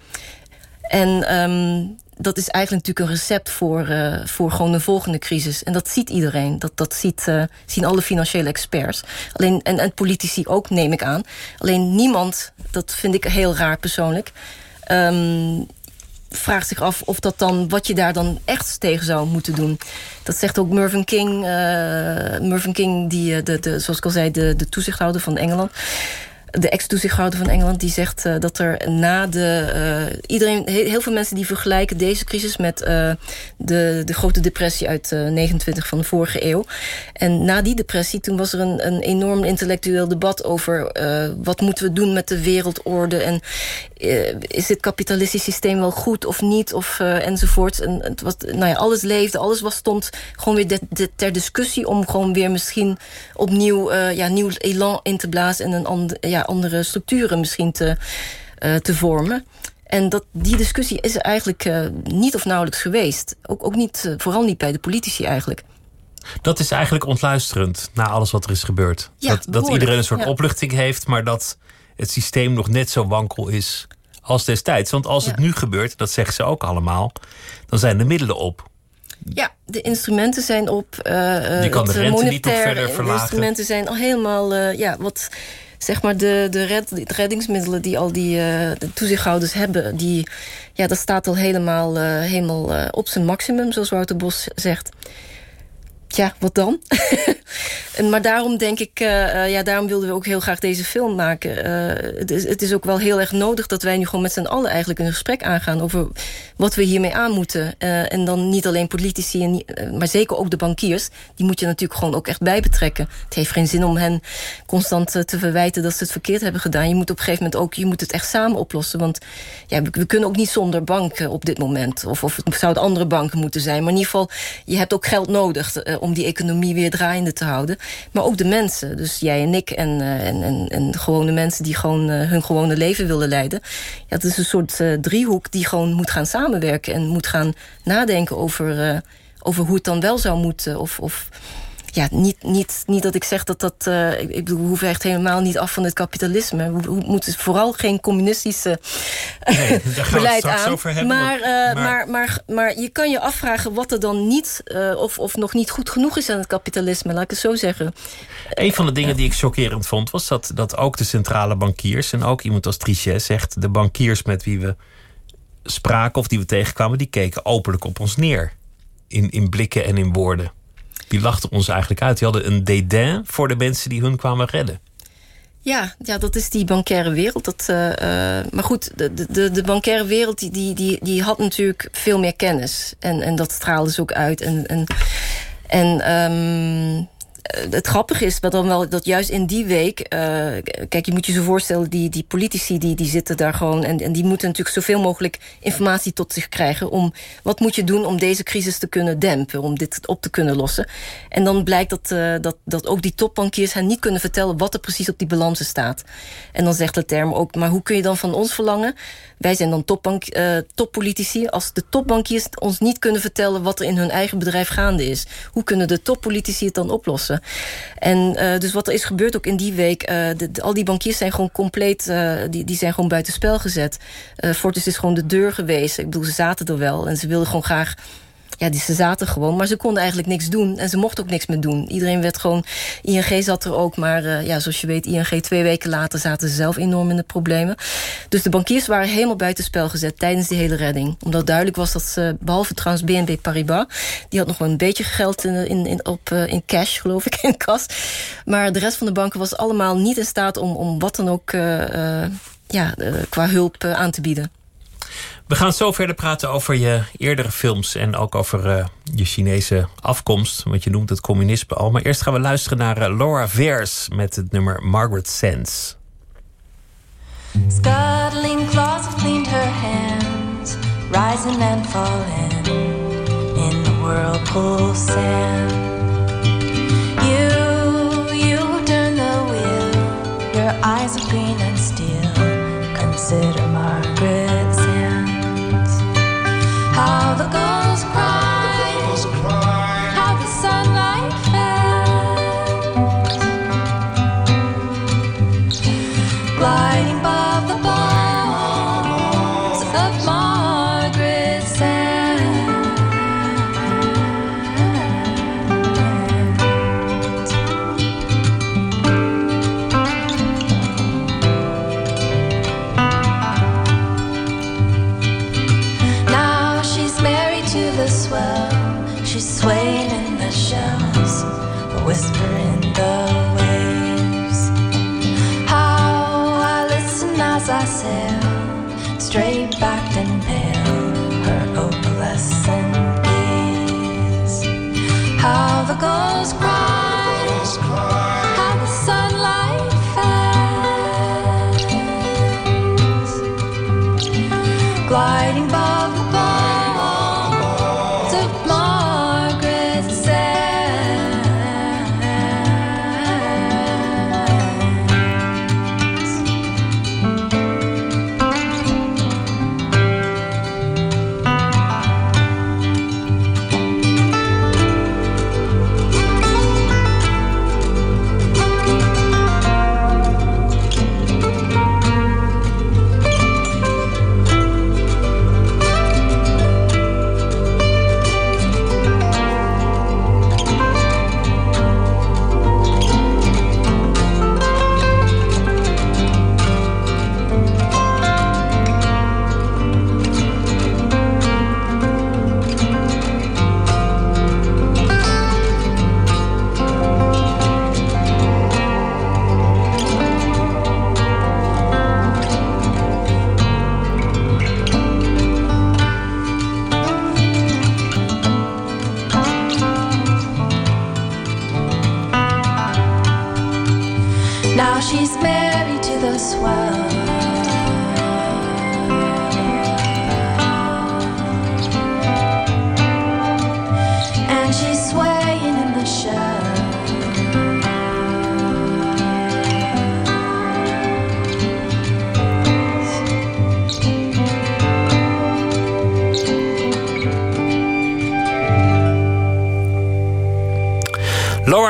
[SPEAKER 4] En um, dat is eigenlijk natuurlijk een recept voor, uh, voor gewoon de volgende crisis. En dat ziet iedereen. Dat, dat ziet, uh, zien alle financiële experts. Alleen, en, en politici ook, neem ik aan. Alleen niemand, dat vind ik heel raar persoonlijk... Um, vraagt zich af of dat dan, wat je daar dan echt tegen zou moeten doen. Dat zegt ook Mervyn King. Uh, Mervyn King, die, de, de, zoals ik al zei, de, de toezichthouder van Engeland de ex-toezichthouder van Engeland... die zegt uh, dat er na de... Uh, iedereen, heel, veel mensen die vergelijken deze crisis... met uh, de, de grote depressie uit 29 van de vorige eeuw. En na die depressie, toen was er een, een enorm intellectueel debat... over wat moeten we doen met de wereldorde... en is dit kapitalistisch systeem wel goed of niet, of, enzovoort. En het was, nou ja, alles leefde, alles was, stond gewoon weer de, de, ter discussie... om gewoon weer misschien opnieuw ja, nieuw elan in te blazen... en een. Ja, andere structuren misschien te, uh, te vormen. En dat, die discussie is er eigenlijk uh, niet of nauwelijks geweest. Ook, ook niet, uh, vooral niet bij de politici eigenlijk.
[SPEAKER 3] Dat is eigenlijk ontluisterend na alles wat er is gebeurd.
[SPEAKER 4] Ja,
[SPEAKER 3] dat, dat iedereen een soort ja. opluchting heeft, maar dat het systeem nog net zo wankel is als destijds. Want als ja. het nu gebeurt, dat zeggen ze ook allemaal, dan zijn de middelen op.
[SPEAKER 4] Ja, de instrumenten zijn op.
[SPEAKER 3] Uh, Je kan de rente niet nog verder verlagen.
[SPEAKER 4] De instrumenten zijn al helemaal. Uh, ja, wat zeg maar de, de, red, de reddingsmiddelen die al die uh, de toezichthouders hebben... Die, ja, dat staat al helemaal, uh, helemaal uh, op zijn maximum, zoals Wouter Bos zegt ja, wat dan? en, maar daarom denk ik, uh, ja, daarom wilden we ook heel graag deze film maken. Uh, het, is, het is ook wel heel erg nodig dat wij nu gewoon met z'n allen eigenlijk een gesprek aangaan over wat we hiermee aan moeten. En dan niet alleen politici, maar zeker ook de bankiers. Die moet je natuurlijk gewoon ook echt bij betrekken. Het heeft geen zin om hen constant te verwijten dat ze het verkeerd hebben gedaan. Je moet op een gegeven moment ook, je moet het echt samen oplossen. Want ja, we, kunnen ook niet zonder banken op dit moment. Of, of het andere banken moeten zijn. Maar in ieder geval, je hebt ook geld nodig om die economie weer draaiende te houden. Maar ook de mensen, dus jij en ik en, uh, en, en, gewone mensen... die gewoon uh, hun gewone leven willen leiden. Ja, het is een soort uh, driehoek die gewoon moet gaan samenwerken... en moet gaan nadenken over, over hoe het dan wel zou moeten... of, of ja, niet, niet, niet dat ik zeg dat dat... Uh, ik, bedoel, we hoeven echt helemaal niet af van het kapitalisme. We, we moeten vooral geen communistische
[SPEAKER 3] nee,
[SPEAKER 4] beleid aan.
[SPEAKER 3] Hebben,
[SPEAKER 4] maar, uh, maar, maar, maar, maar, je kan je afvragen wat er dan niet... Uh, of, of nog niet goed genoeg is aan het kapitalisme, laat ik het zo zeggen.
[SPEAKER 3] Een van de dingen die ik chockerend vond... was dat, dat ook de centrale bankiers... en ook iemand als Trichet zegt... de bankiers met wie we spraken of die we tegenkwamen... die keken openlijk op ons neer. In, in blikken en in woorden die lachten ons eigenlijk uit. Die hadden een dédain voor de mensen die hun kwamen redden.
[SPEAKER 4] Ja, ja dat is die bankaire wereld. Dat, uh, maar goed, de, de, de bankaire wereld die, die, die, die had natuurlijk veel meer kennis. En, en dat straalde ze ook uit. En, en, en um, het grappige is dat dan wel dat juist in die week... Uh, kijk, je moet je zo voorstellen, die, die politici die, die zitten daar gewoon... En, en die moeten natuurlijk zoveel mogelijk informatie tot zich krijgen... om wat moet je doen om deze crisis te kunnen dempen... om dit op te kunnen lossen. En dan blijkt dat, uh, dat, dat ook die topbankiers hen niet kunnen vertellen... wat er precies op die balansen staat. En dan zegt de term ook, maar hoe kun je dan van ons verlangen... wij zijn dan topbank, toppolitici... als de topbankiers ons niet kunnen vertellen... wat er in hun eigen bedrijf gaande is. Hoe kunnen de toppolitici het dan oplossen? En uh, dus wat er is gebeurd ook in die week... De, al die bankiers zijn gewoon compleet... Uh, die, die zijn gewoon buitenspel gezet. Fortis is gewoon de deur geweest. Ik bedoel, ze zaten er wel. En ze wilden gewoon graag ja, die, ze zaten gewoon, maar ze konden eigenlijk niks doen. En ze mochten ook niks meer doen. Iedereen werd gewoon... ING zat er ook, maar uh, ja, zoals je weet... ING twee weken later zaten ze zelf enorm in de problemen. Dus de bankiers waren helemaal buitenspel gezet... tijdens die hele redding. Omdat duidelijk was dat ze, behalve trouwens BNB Paribas... die had nog wel een beetje geld in, in, in, op, uh, in cash, geloof ik, in kas. Maar de rest van de banken was allemaal niet in staat... om, om wat dan ook uh, ja, qua hulp aan te bieden.
[SPEAKER 3] We gaan zo verder praten over je eerdere films en ook over uh, je Chinese afkomst. Want je noemt het communisme al. Maar eerst gaan we luisteren naar uh, Laura Vers met het nummer Margaret Sands.
[SPEAKER 5] Scuttling claws have cleaned her hands, rising and falling in the whirlpool sand. You, you turn the wheel, your eyes are green and steel. consider How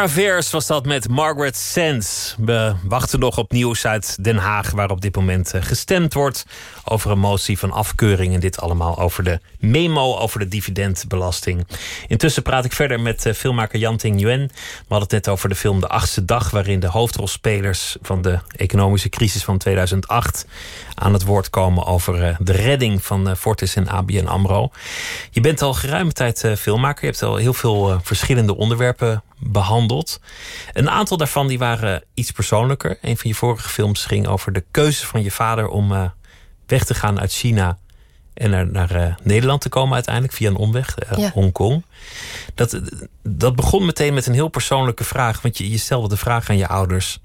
[SPEAKER 3] Laura Veers was dat met Margaret Sands. We wachten nog op nieuws uit Den Haag, waar op dit moment eh, gestemd wordt over een motie van afkeuring. En dit allemaal over de memo over de dividendbelasting. Intussen praat ik verder met eh, filmmaker Jan Ting Yuen. We hadden het net over de film De Achtste Dag, waarin de hoofdrolspelers van de economische crisis van 2008 aan het woord komen over eh, de redding van Fortis en ABN AMRO. Je bent al geruime tijd filmmaker. Je hebt al heel veel verschillende onderwerpen behandeld. Een aantal daarvan die waren iets persoonlijker. Een van je vorige films ging over de keuze van je vader om eh, weg te gaan uit China en naar, naar eh, Nederland te komen uiteindelijk via een omweg,
[SPEAKER 4] Ja.
[SPEAKER 3] Hongkong. Dat, dat begon meteen met een heel persoonlijke vraag. Want je, je stelde de vraag aan je ouders.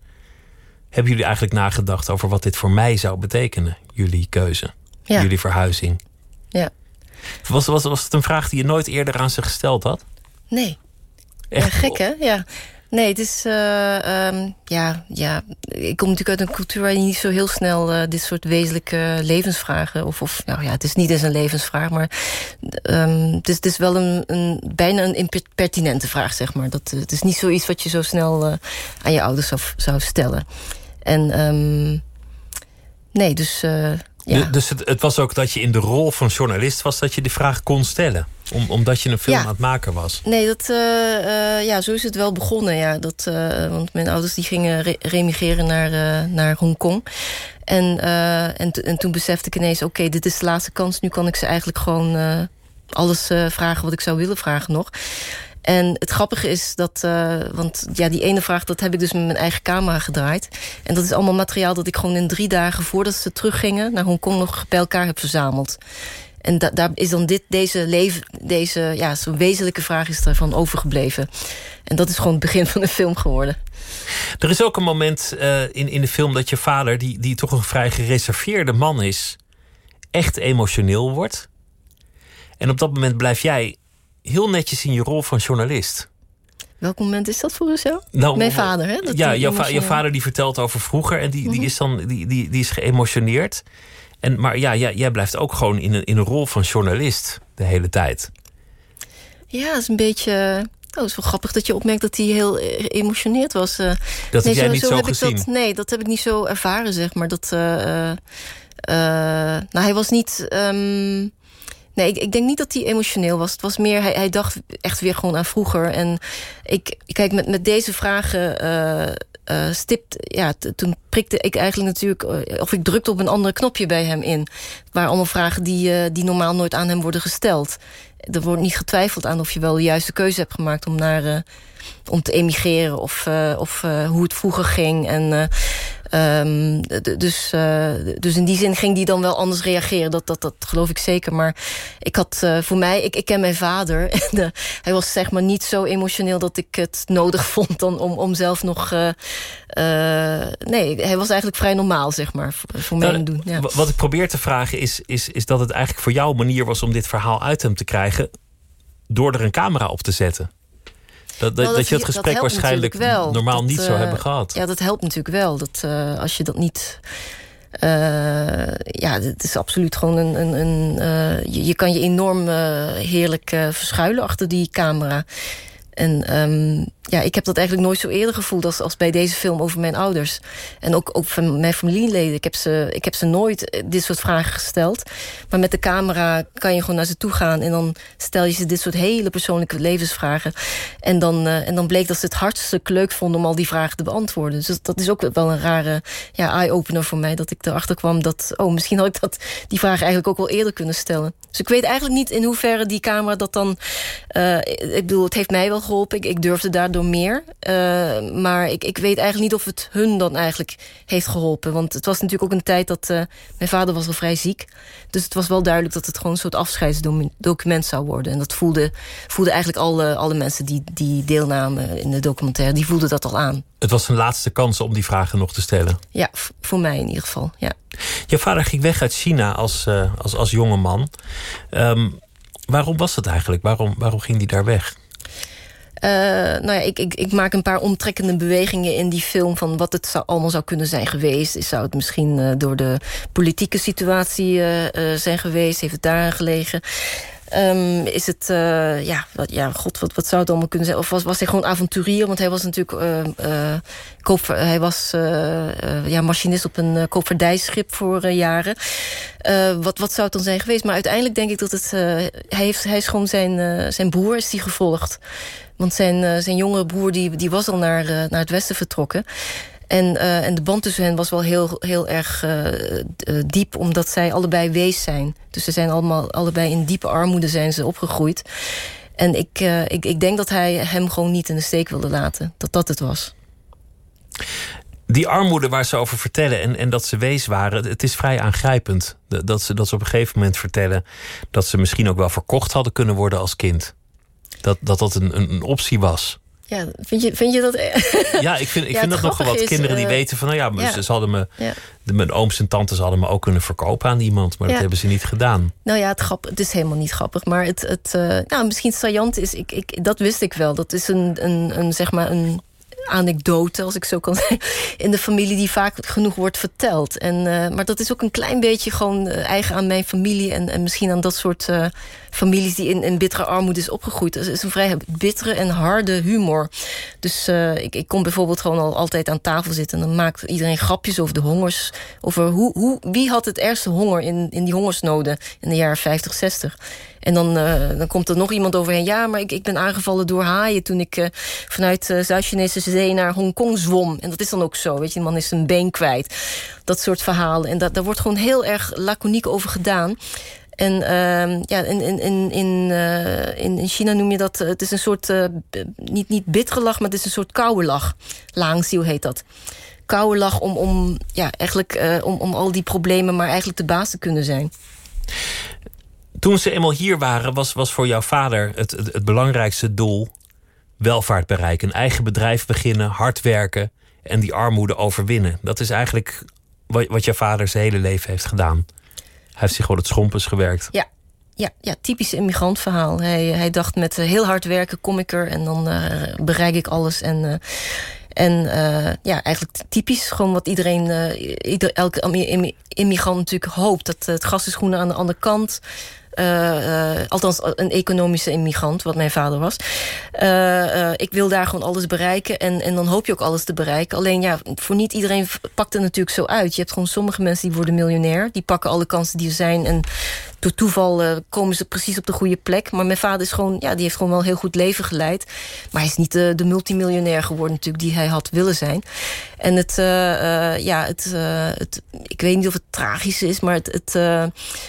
[SPEAKER 3] Hebben jullie eigenlijk nagedacht over wat dit voor mij zou betekenen? Jullie keuze,
[SPEAKER 4] Ja.
[SPEAKER 3] jullie verhuizing.
[SPEAKER 4] Ja.
[SPEAKER 3] Was, was, was het een vraag die je nooit eerder aan ze gesteld had?
[SPEAKER 4] Nee.
[SPEAKER 3] Echt
[SPEAKER 4] Ja, gek, hè? Ja. Nee, het is... eh, ehm, ja, ja, ik kom natuurlijk uit een cultuur... waar je niet zo heel snel eh, dit soort wezenlijke levensvragen... of, of nou ja, het is niet eens een levensvraag... maar het, is, het is wel een, een, bijna een impertinente vraag, zeg maar. Dat, eh, het is niet zoiets wat je zo snel aan je ouders zou, zou stellen. En ehm, nee, dus... ja.
[SPEAKER 3] Dus het, het was ook dat je in de rol van journalist was... dat je die vraag kon stellen. Om, omdat je een film
[SPEAKER 4] Ja.
[SPEAKER 3] aan het maken was.
[SPEAKER 4] Nee, dat, eh, eh, ja, zo is het wel begonnen. Ja. Dat, eh, want mijn ouders die gingen re- remigreren naar, naar Hongkong. En, en, en toen besefte ik ineens... oké, dit is de laatste kans. Nu kan ik ze eigenlijk gewoon alles vragen wat ik zou willen vragen nog. En het grappige is dat... eh, want ja, die ene vraag, dat heb ik dus met mijn eigen camera gedraaid. En dat is allemaal materiaal dat ik gewoon in drie dagen... voordat ze teruggingen naar Hongkong nog bij elkaar heb verzameld. En da- daar is dan dit, deze, leven, deze ja, zo'n wezenlijke vraag is ervan overgebleven. En dat is gewoon het begin van de film geworden.
[SPEAKER 3] Er is ook een moment eh, in, in de film dat je vader, die, die toch een vrij gereserveerde man is, echt emotioneel wordt. En op dat moment blijf jij heel netjes in je rol van journalist.
[SPEAKER 4] Welk moment is dat volgens jou?
[SPEAKER 3] Nou,
[SPEAKER 4] Mijn vader, hè? Dat
[SPEAKER 3] ja, jouw, va- jouw
[SPEAKER 4] emotioneel-
[SPEAKER 3] vader die vertelt over vroeger en die,
[SPEAKER 4] Mhm.
[SPEAKER 3] die is dan die, die, die is geëmotioneerd. En, maar ja, jij, jij blijft ook gewoon in een, in een rol van journalist de hele tijd.
[SPEAKER 4] Ja, dat is een beetje... Oh, het is wel grappig dat je opmerkt dat hij heel eh, geëmotioneerd was. eh.
[SPEAKER 3] Dat heb jij niet zo
[SPEAKER 4] heb ik
[SPEAKER 3] gezien.
[SPEAKER 4] dat, nee, dat heb ik niet zo ervaren, zeg maar. Dat, eh, eh, eh, nou, hij was niet... ehm, nee, ik, ik denk niet dat hij emotioneel was. Het was meer, hij, hij dacht echt weer gewoon aan vroeger. En ik, kijk, met, met deze vragen... eh, stipt, ja, toen prikte ik eigenlijk natuurlijk... eh, of ik drukte op een ander knopje bij hem in. Waren allemaal vragen die, die normaal nooit aan hem worden gesteld. Er wordt niet getwijfeld aan of je wel de juiste keuze hebt gemaakt... om, naar, om te emigreren of, of hoe het vroeger ging. En, eh, ehm, dus, eh, dus in die zin ging die dan wel anders reageren. Dat, dat, dat geloof ik zeker. Maar ik had eh, voor mij... Ik, ik ken mijn vader. En, eh, hij was zeg maar niet zo emotioneel dat ik het nodig vond... Dan om, om zelf nog... nee, hij was eigenlijk vrij normaal, zeg maar, voor, voor mij
[SPEAKER 3] Nou,
[SPEAKER 4] doen. Ja.
[SPEAKER 3] wa- Wat ik probeer te vragen is, is, is dat het eigenlijk voor jou een manier was om dit verhaal uit hem te krijgen. door er een camera op te zetten. Dat, dat,
[SPEAKER 4] Nou,
[SPEAKER 3] dat je het
[SPEAKER 4] dat
[SPEAKER 3] gesprek waarschijnlijk
[SPEAKER 4] wel.
[SPEAKER 3] normaal niet zou
[SPEAKER 4] eh,
[SPEAKER 3] hebben gehad.
[SPEAKER 4] Ja, dat helpt natuurlijk wel. Dat, eh, als je dat niet... eh, ja, het is absoluut gewoon een... een, een je, je kan je enorm heerlijk verschuilen achter die camera. En ehm, ja, ik heb dat eigenlijk nooit zo eerder gevoeld... als, als bij deze film over mijn ouders. En ook, ook van mijn familieleden. Ik heb, ze, ik heb ze nooit eh, dit soort vragen gesteld. Maar met de camera kan je gewoon naar ze toe gaan... en dan stel je ze dit soort hele persoonlijke levensvragen. En dan, eh, en dan bleek dat ze het hartstikke leuk vonden... om al die vragen te beantwoorden. Dus dat is ook wel een rare ja, eye-opener voor mij... dat ik erachter kwam dat... oh, misschien had ik dat, die vraag eigenlijk ook wel eerder kunnen stellen. Dus ik weet eigenlijk niet in hoeverre die camera dat dan... eh, ik bedoel, het heeft mij wel geholpen. Ik, ik durfde daardoor meer. Eh, maar ik, ik weet eigenlijk niet of het hun dan eigenlijk heeft geholpen. Want het was natuurlijk ook een tijd dat... eh, mijn vader was al vrij ziek. Dus het was wel duidelijk dat het gewoon een soort afscheidsdocument zou worden. En dat voelde, voelde eigenlijk alle, alle mensen die, die deelnamen in de documentaire... die voelden dat al aan.
[SPEAKER 3] Het was een laatste kans om die vragen nog te stellen.
[SPEAKER 4] Ja, voor mij in ieder geval, ja.
[SPEAKER 3] Je vader ging weg uit China als, eh, als, als jonge man. Ehm, waarom was dat eigenlijk? Waarom, waarom ging hij daar weg?
[SPEAKER 4] Eh, nou ja, ik, ik, ik maak een paar omtrekkende bewegingen in die film... van wat het allemaal zou kunnen zijn geweest. Zou het misschien eh, door de politieke situatie eh, zijn geweest? Heeft het daaraan gelegen? Ehm, is het, eh, ja, wat, ja, god, wat, wat zou het allemaal kunnen zijn? Of was, was hij gewoon avonturier? Want hij was natuurlijk, eh, koop, hij was ja, machinist op een uh, koopvaardijschip voor uh, jaren. Uh, wat, wat zou het dan zijn geweest? Maar uiteindelijk denk ik dat het, uh, hij, heeft, hij is gewoon zijn, zijn broer is die gevolgd. Want zijn, zijn jongere broer die, die was al naar, naar het westen vertrokken. En, uh, en de band tussen hen was wel heel, heel erg uh, uh, diep... omdat zij allebei wees zijn. Dus ze zijn allemaal, allebei in diepe armoede zijn ze opgegroeid. En ik, ik, ik denk dat hij hem gewoon niet in de steek wilde laten. Dat dat het was.
[SPEAKER 3] Die armoede waar ze over vertellen en, en dat ze wees waren... het is vrij aangrijpend. Dat ze, dat ze op een gegeven moment vertellen... dat ze misschien ook wel verkocht hadden kunnen worden als kind. Dat dat, dat een, een optie was.
[SPEAKER 4] Ja, vind je, vind je dat...
[SPEAKER 3] Ja, ik vind, ik ja, vind dat nogal wat is, kinderen die uh, weten van... nou ja, ja. Ze, ze hadden me, ja. de, mijn ooms en tantes hadden me ook kunnen verkopen aan iemand. Maar dat hebben ze niet gedaan.
[SPEAKER 4] Nou ja, het, grap, het is helemaal niet grappig. Maar het, het uh, nou, misschien saillant is... Ik, ik, dat wist ik wel. Dat is een, een, een zeg maar een anekdote, als ik zo kan zeggen, in de familie die vaak genoeg wordt verteld. En, uh, maar dat is ook een klein beetje gewoon eigen aan mijn familie en, en misschien aan dat soort families die in, in bittere armoede is opgegroeid. Het is een vrij bittere en harde humor. Dus ik, ik kom bijvoorbeeld gewoon al altijd aan tafel zitten en dan maakt iedereen grapjes over de hongers. Over hoe, hoe, wie had het ergste honger in, in die hongersnoden in de jaren 50, 60. En dan, uh, dan komt er nog iemand overheen. Ja, maar ik, ik ben aangevallen door haaien... toen ik uh, vanuit uh, Zuid-Chinese zee naar Hongkong zwom. En dat is dan ook zo, weet je. man is een been kwijt. Dat soort verhalen. En dat, daar wordt gewoon heel erg laconiek over gedaan. En uh, ja, in, in, in, in, in China noem je dat... het is een soort, niet, niet bittere lach, maar het is een soort koude lach. Laangziel heet dat koude lach om, om, ja, eigenlijk, om, om al die problemen maar eigenlijk de baas te kunnen zijn.
[SPEAKER 3] Toen ze eenmaal hier waren, was, was voor jouw vader het, het, het belangrijkste doel welvaart bereiken. Een eigen bedrijf beginnen, hard werken en die armoede overwinnen. Dat is eigenlijk wat, wat jouw vader zijn hele leven heeft gedaan. Heeft zich gewoon het schompens gewerkt.
[SPEAKER 4] Ja, ja, ja, typisch immigrantverhaal. Hij, hij dacht met heel hard werken kom ik er en dan bereik ik alles. En, en ja, eigenlijk typisch gewoon wat iedereen, ieder, elke immigrant natuurlijk hoopt. Dat het gras is groener aan de andere kant. Uh, althans, een economische immigrant, wat mijn vader was. Ik wil daar gewoon alles bereiken. En, en dan hoop je ook alles te bereiken. Alleen ja, voor niet iedereen pakt het natuurlijk zo uit. Je hebt gewoon sommige mensen die worden miljonair. Die pakken alle kansen die er zijn. En door toeval uh, komen ze precies op de goede plek. Maar mijn vader is gewoon, ja, die heeft gewoon wel een heel goed leven geleid. Maar hij is niet de, multimiljonair geworden natuurlijk die hij had willen zijn. En het, uh, uh, ja, het, het, ik weet niet of het tragisch is, maar het, het,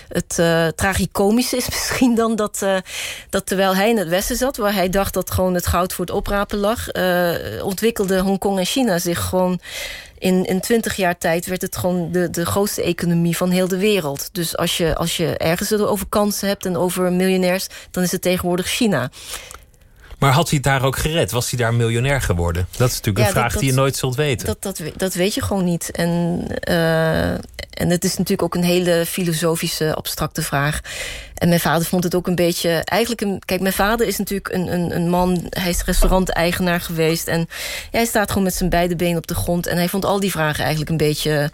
[SPEAKER 4] het tragicomische is misschien dan dat, dat terwijl hij in het Westen zat, waar hij dacht dat gewoon het goud voor het oprapen lag, ontwikkelde Hongkong en China zich gewoon in, in 20 jaar tijd werd het gewoon de, de grootste economie van heel de wereld. Dus als je, als je ergens over kansen hebt en over miljonairs... dan is het tegenwoordig China.
[SPEAKER 3] Maar had hij het daar ook gered? Was hij daar miljonair geworden? Dat is natuurlijk een vraag die je nooit zult weten.
[SPEAKER 4] Dat, dat, dat weet je gewoon niet. En, uh, en het is natuurlijk ook een hele filosofische, abstracte vraag. En mijn vader vond het ook een beetje... Eigenlijk een, kijk, mijn vader is natuurlijk een, een, een man... Hij is restauranteigenaar geweest. En hij staat gewoon met zijn beide benen op de grond. En hij vond al die vragen eigenlijk een beetje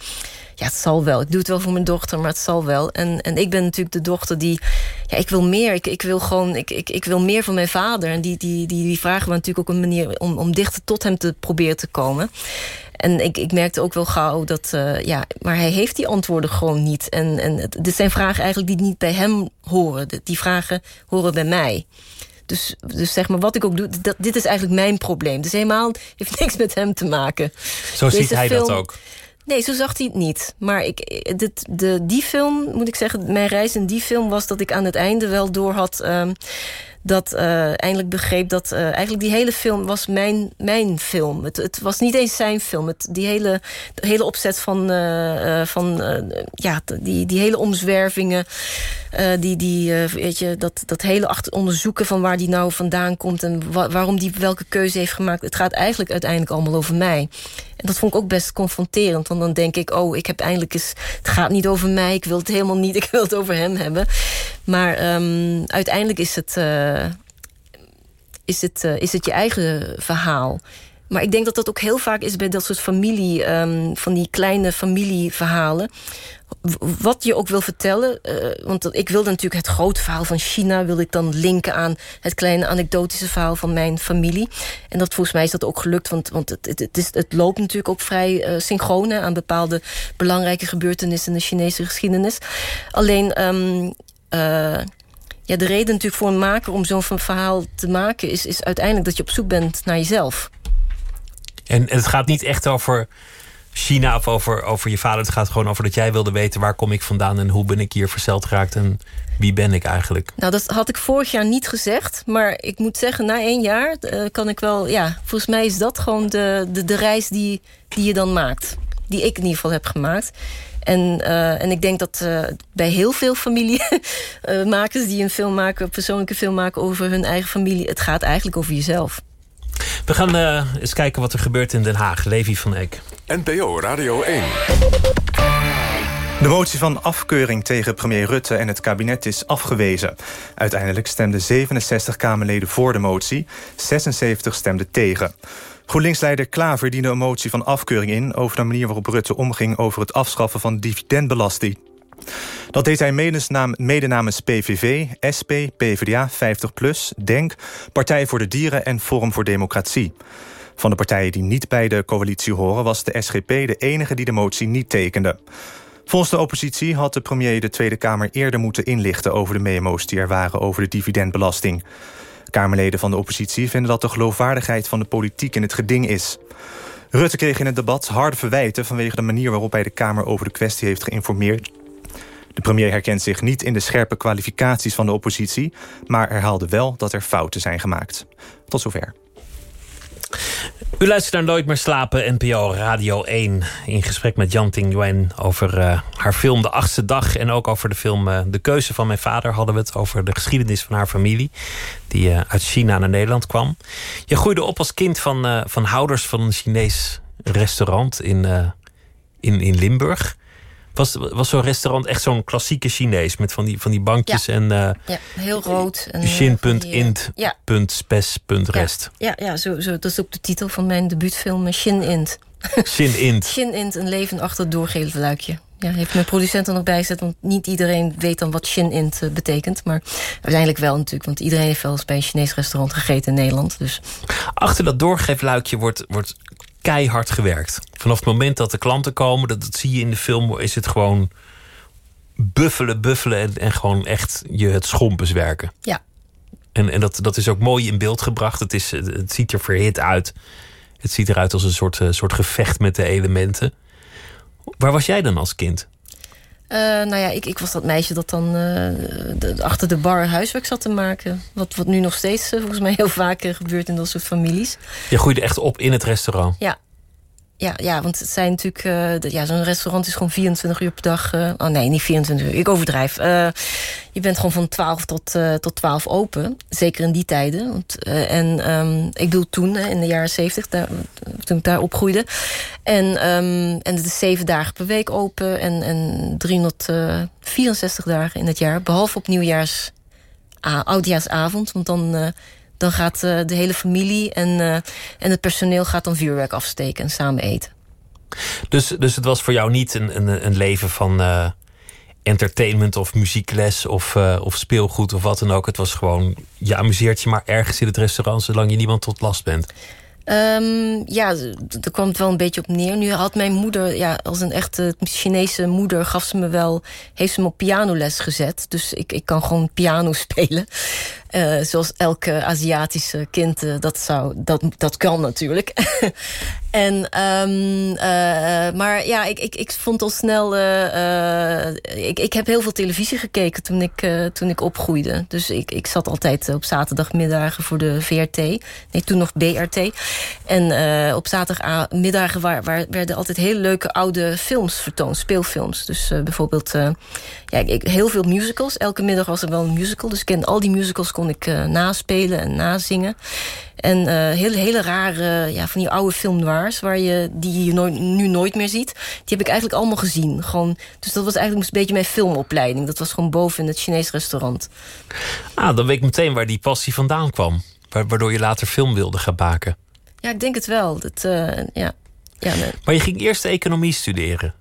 [SPEAKER 4] ja, het zal wel. Ik doe het wel voor mijn dochter, maar het zal wel. En, en ik ben natuurlijk de dochter die... Ja, ik wil meer. Ik, ik wil gewoon... Ik, ik, ik wil meer van mijn vader. En die, die, die, die vragen we natuurlijk ook een manier... om, om dichter tot hem te proberen te komen. En ik, ik merkte ook wel gauw dat... Uh, ja, maar hij heeft die antwoorden gewoon niet. En, en dit zijn vragen eigenlijk die niet bij hem horen. Die vragen horen bij mij. Dus, dus zeg maar, wat ik ook doe, dat, dit is eigenlijk mijn probleem. Dus helemaal heeft niks met hem te maken.
[SPEAKER 3] Zo ziet hij dat ook.
[SPEAKER 4] Nee, zo zag hij het niet. Maar ik, de, die film, moet ik zeggen, mijn reis in die film was dat ik aan het einde wel door had. Um, dat uh, eindelijk begreep dat uh, eigenlijk die hele film was mijn, mijn film. Het, het was niet eens zijn film. Het, die hele, de hele opzet van, uh, van ja, die, die hele omzwervingen. die, die, weet je, dat, dat hele achter onderzoeken van waar die nou vandaan komt... en wa waarom die welke keuze heeft gemaakt. Het gaat eigenlijk uiteindelijk allemaal over mij. En dat vond ik ook best confronterend. Want dan denk ik, oh, ik heb eindelijk eens... Het gaat niet over mij, ik wil het helemaal niet. Ik wil het over hem hebben. Maar um, uiteindelijk is het, uh, is, het, uh, is het je eigen verhaal. Maar ik denk dat dat ook heel vaak is bij dat soort familie... Um, van die kleine familieverhalen wat je ook wil vertellen. Uh, want ik wilde natuurlijk het grote verhaal van China... wil ik dan linken aan het kleine anekdotische verhaal van mijn familie. En dat volgens mij is dat ook gelukt. Want, want het, het, is, het loopt natuurlijk ook vrij uh, synchroon... aan bepaalde belangrijke gebeurtenissen in de Chinese geschiedenis. Alleen... Um, uh, ja, de reden natuurlijk voor een maker om zo'n verhaal te maken... Is, is uiteindelijk dat je op zoek bent naar jezelf.
[SPEAKER 3] En het gaat niet echt over China of over, over je vader. Het gaat gewoon over dat jij wilde weten waar kom ik vandaan en hoe ben ik hier verzeld geraakt en wie ben ik eigenlijk?
[SPEAKER 4] Nou, dat had ik vorig jaar niet gezegd. Maar ik moet zeggen, na één jaar uh, kan ik wel. Ja, volgens mij is dat gewoon de, de, de reis die, die je dan maakt. Die ik in ieder geval heb gemaakt. En, uh, en ik denk dat uh, bij heel veel familiemakers die een film maken, een persoonlijke film maken over hun eigen familie, het gaat eigenlijk over jezelf.
[SPEAKER 3] We gaan uh, eens kijken wat er gebeurt in Den Haag. Levi van Eck.
[SPEAKER 2] NPO Radio 1.
[SPEAKER 1] De motie van afkeuring tegen premier Rutte en het kabinet is afgewezen. Uiteindelijk stemden 67 Kamerleden voor de motie, 76 stemden tegen. GroenLinks-leider Klaver diende een motie van afkeuring in... over de manier waarop Rutte omging over het afschaffen van dividendbelasting. Dat deed hij mede namens PVV, SP, PvdA, 50PLUS, DENK... Partij voor de Dieren en Forum voor Democratie. Van de partijen die niet bij de coalitie horen... was de SGP de enige die de motie niet tekende. Volgens de oppositie had de premier de Tweede Kamer eerder moeten inlichten... over de memo's die er waren over de dividendbelasting. Kamerleden van de oppositie vinden dat de geloofwaardigheid van de politiek in het geding is. Rutte kreeg in het debat harde verwijten vanwege de manier waarop hij de Kamer over de kwestie heeft geïnformeerd. De premier herkent zich niet in de scherpe kwalificaties van de oppositie, maar herhaalde wel dat er fouten zijn gemaakt. Tot zover.
[SPEAKER 3] U luistert naar Nooit meer slapen, NPO Radio 1. In gesprek met Jan Ting Yuen over uh, haar film De Achtste Dag. En ook over de film uh, De Keuze van Mijn Vader hadden we het. Over de geschiedenis van haar familie. Die uh, uit China naar Nederland kwam. Je groeide op als kind van, van houders van een Chinees restaurant in, in, in Limburg. Was, was zo'n restaurant echt zo'n klassieke Chinees met van die, van die bankjes en uh,
[SPEAKER 4] ja, heel rood. en,
[SPEAKER 3] Shin.int.spes.rest.
[SPEAKER 4] Ja, ja, ja zo, zo, dat is ook de titel van mijn debuutfilm Shin Int.
[SPEAKER 3] Shin Int.
[SPEAKER 4] Shin Int, een leven achter het doorgeven luikje. Ja, heeft mijn producent er nog bij gezet. Want niet iedereen weet dan wat Shin Int uh, betekent. Maar uiteindelijk wel natuurlijk. Want iedereen heeft wel eens bij een Chinees restaurant gegeten in Nederland. Dus.
[SPEAKER 3] Achter dat doorgeefluikje wordt, wordt keihard gewerkt. Vanaf het moment dat de klanten komen, dat, dat zie je in de film, is het gewoon buffelen, buffelen en, en gewoon echt je het schompens werken.
[SPEAKER 4] Ja.
[SPEAKER 3] En, en dat, dat is ook mooi in beeld gebracht. Het, is, het ziet er verhit uit. Het ziet eruit als een soort, uh, soort gevecht met de elementen. Waar was jij dan als kind?
[SPEAKER 4] Uh, nou ja, ik, ik was dat meisje dat dan uh, de, achter de bar huiswerk zat te maken. Wat, wat nu nog steeds uh, volgens mij heel vaak gebeurt in dat soort families.
[SPEAKER 3] Je groeide echt op in het restaurant?
[SPEAKER 4] Ja, ja, ja, want het zijn natuurlijk. Uh, ja, zo'n restaurant is gewoon 24 uur per dag. Uh, oh nee, niet 24 uur. Ik overdrijf. Uh, je bent gewoon van 12 tot, tot 12 open. Zeker in die tijden. Want, en um, ik bedoel toen, in de jaren 70, daar, toen ik daar opgroeide. En, um, en het is zeven dagen per week open. En, en 364 dagen in het jaar. Behalve op nieuwjaars, oudjaarsavond. Want dan dan gaat uh, de hele familie en, uh, en het personeel gaat dan vuurwerk afsteken en samen eten.
[SPEAKER 3] Dus, dus het was voor jou niet een, een, een leven van uh, entertainment of muziekles of, of speelgoed of wat dan ook. Het was gewoon, je amuseert je maar ergens in het restaurant zolang je niemand tot last bent.
[SPEAKER 4] Um, ja, er kwam het wel een beetje op neer. Nu had mijn moeder, ja, als een echte Chinese moeder, gaf ze me wel, heeft ze me op pianoles gezet. Dus ik, ik kan gewoon piano spelen. Uh, zoals elke Aziatische kind uh, dat zou, dat, dat kan natuurlijk. en, um, uh, maar ja, ik, ik, ik vond al snel, ik, ik heb heel veel televisie gekeken toen ik, toen ik opgroeide. Dus ik, ik zat altijd op zaterdagmiddagen voor de VRT. Nee, toen nog BRT. En op zaterdagmiddagen waar, waar werden altijd hele leuke oude films vertoond, speelfilms. Dus bijvoorbeeld ja, ik, heel veel musicals. Elke middag was er wel een musical. Dus ik ken al die musicals kon ik uh, naspelen en nazingen. En uh, hele, hele rare, ja, van die oude film noirs... Waar je, die je nooit, nu nooit meer ziet. Die heb ik eigenlijk allemaal gezien. Gewoon, dus dat was eigenlijk een beetje mijn filmopleiding. Dat was gewoon boven in het Chinees restaurant.
[SPEAKER 3] Ah, dan weet ik meteen waar die passie vandaan kwam. Waardoor je later film wilde gaan maken.
[SPEAKER 4] Ja, ik denk het wel. Dat, uh, ja. Ja, nee.
[SPEAKER 3] Maar je ging eerst economie studeren.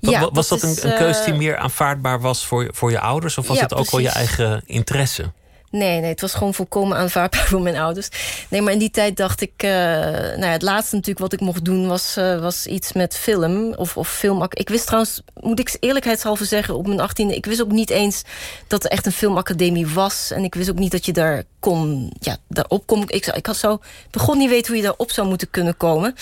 [SPEAKER 3] Ja, was dat, een, een keuze die meer aanvaardbaar was voor, voor je ouders? Of was het ook wel je eigen interesse?
[SPEAKER 4] Nee, nee, het was gewoon volkomen aanvaardbaar voor mijn ouders. Nee, maar in die tijd dacht ik... Uh, nou ja, het laatste natuurlijk wat ik mocht doen was, uh, was iets met film. Of, of film. Ik wist trouwens, moet ik eerlijkheidshalve zeggen... op mijn achttiende, ik wist ook niet eens dat er echt een filmacademie was. En ik wist ook niet dat je daar kon... Ja, daarop kom ik. Ik had zo begon niet weten hoe je daarop zou moeten kunnen komen.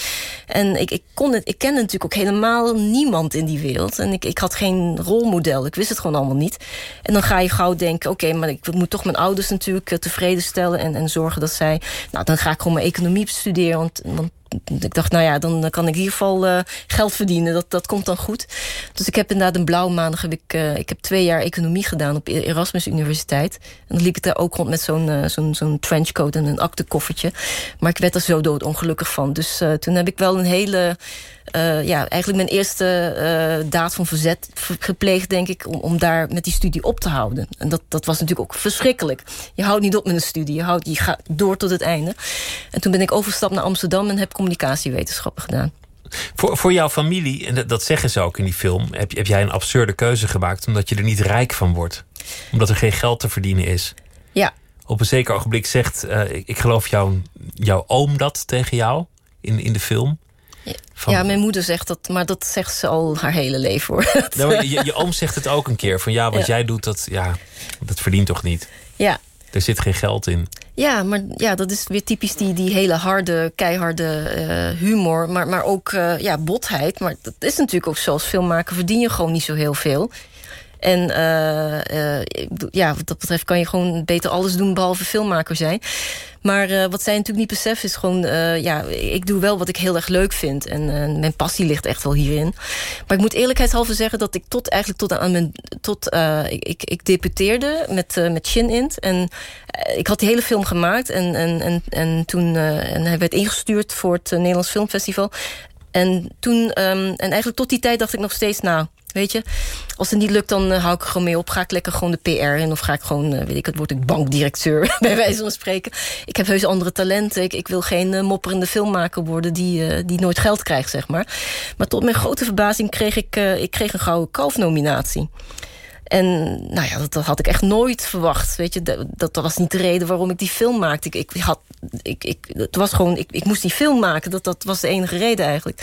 [SPEAKER 4] En ik, ik, kon het, ik kende natuurlijk ook helemaal niemand in die wereld. En ik, ik had geen rolmodel. Ik wist het gewoon allemaal niet. En dan ga je gauw denken... oké, maar ik moet toch mijn ouders ouders natuurlijk eh, tevreden stellen... en, en zorgen dat zij... Nou, dan ga ik gewoon mijn economie studeren. Want ik dacht, nou ja, dan kan ik in ieder geval uh, geld verdienen. Dat, dat komt dan goed. Dus ik heb inderdaad een blauwe maandag... Heb ik, uh, ik heb twee jaar economie gedaan op Erasmus Universiteit. En dan liep ik daar ook rond met zo'n uh, zo'n zo'n trenchcoat en een aktekoffertje. Maar ik werd er zo doodongelukkig van. Dus toen heb ik wel een hele ja, eigenlijk mijn eerste daad van verzet gepleegd, denk ik, om, om daar met die studie op te houden. En dat, dat was natuurlijk ook verschrikkelijk. Je houdt niet op met een studie, je, houdt, je gaat door tot het einde. En toen ben ik overgestapt naar Amsterdam en heb communicatiewetenschappen gedaan.
[SPEAKER 3] Voor, voor jouw familie, en dat zeggen ze ook in die film, heb, heb jij een absurde keuze gemaakt omdat je er niet rijk van wordt. Omdat er geen geld te verdienen is.
[SPEAKER 4] Ja.
[SPEAKER 3] Op een zeker ogenblik zegt, uh, ik, ik geloof jouw, jouw oom dat tegen jou in, in de film.
[SPEAKER 4] Ja, mijn moeder zegt dat, maar dat zegt ze al haar hele leven hoor.
[SPEAKER 3] Nou, je, je, oom zegt het ook een keer: van ja, wat jij doet, dat, ja, dat verdient toch niet?
[SPEAKER 4] Ja.
[SPEAKER 3] Er zit geen geld in.
[SPEAKER 4] Ja, maar ja, dat is weer typisch die, die hele harde, keiharde uh, humor. Maar, maar ook uh, ja, botheid. Maar dat is natuurlijk ook zoals filmmaker verdien je gewoon niet zo heel veel. En uh, uh, ja, wat dat betreft kan je gewoon beter alles doen behalve filmmaker zijn. Maar uh, wat zij natuurlijk niet beseffen is gewoon... ja, ik doe wel wat ik heel erg leuk vind. En mijn passie ligt echt wel hierin. Maar ik moet eerlijkheidshalve zeggen dat ik tot eigenlijk tot aan mijn... Tot, ik, ik, debuteerde met, met Shin Int. En ik had die hele film gemaakt. En, en, en, en toen en hij werd ingestuurd voor het Nederlands Filmfestival. En toen... Um, en eigenlijk tot die tijd dacht ik nog steeds... nou weet je. Als het niet lukt, dan hou ik gewoon mee op. Ga ik lekker gewoon de PR in. Of ga ik gewoon, weet ik het, word ik bankdirecteur, bij wijze van spreken. Ik heb heus andere talenten. Ik, wil geen mopperende filmmaker worden die, die nooit geld krijgt, zeg maar. Maar tot mijn grote verbazing kreeg ik, ik kreeg een Gouden Kalf-nominatie. En nou ja, dat, had ik echt nooit verwacht. Weet je, dat, dat was niet de reden waarom ik die film maakte. Ik, ik had, ik, ik, het was gewoon, ik, ik moest die film maken. Dat, dat was de enige reden eigenlijk.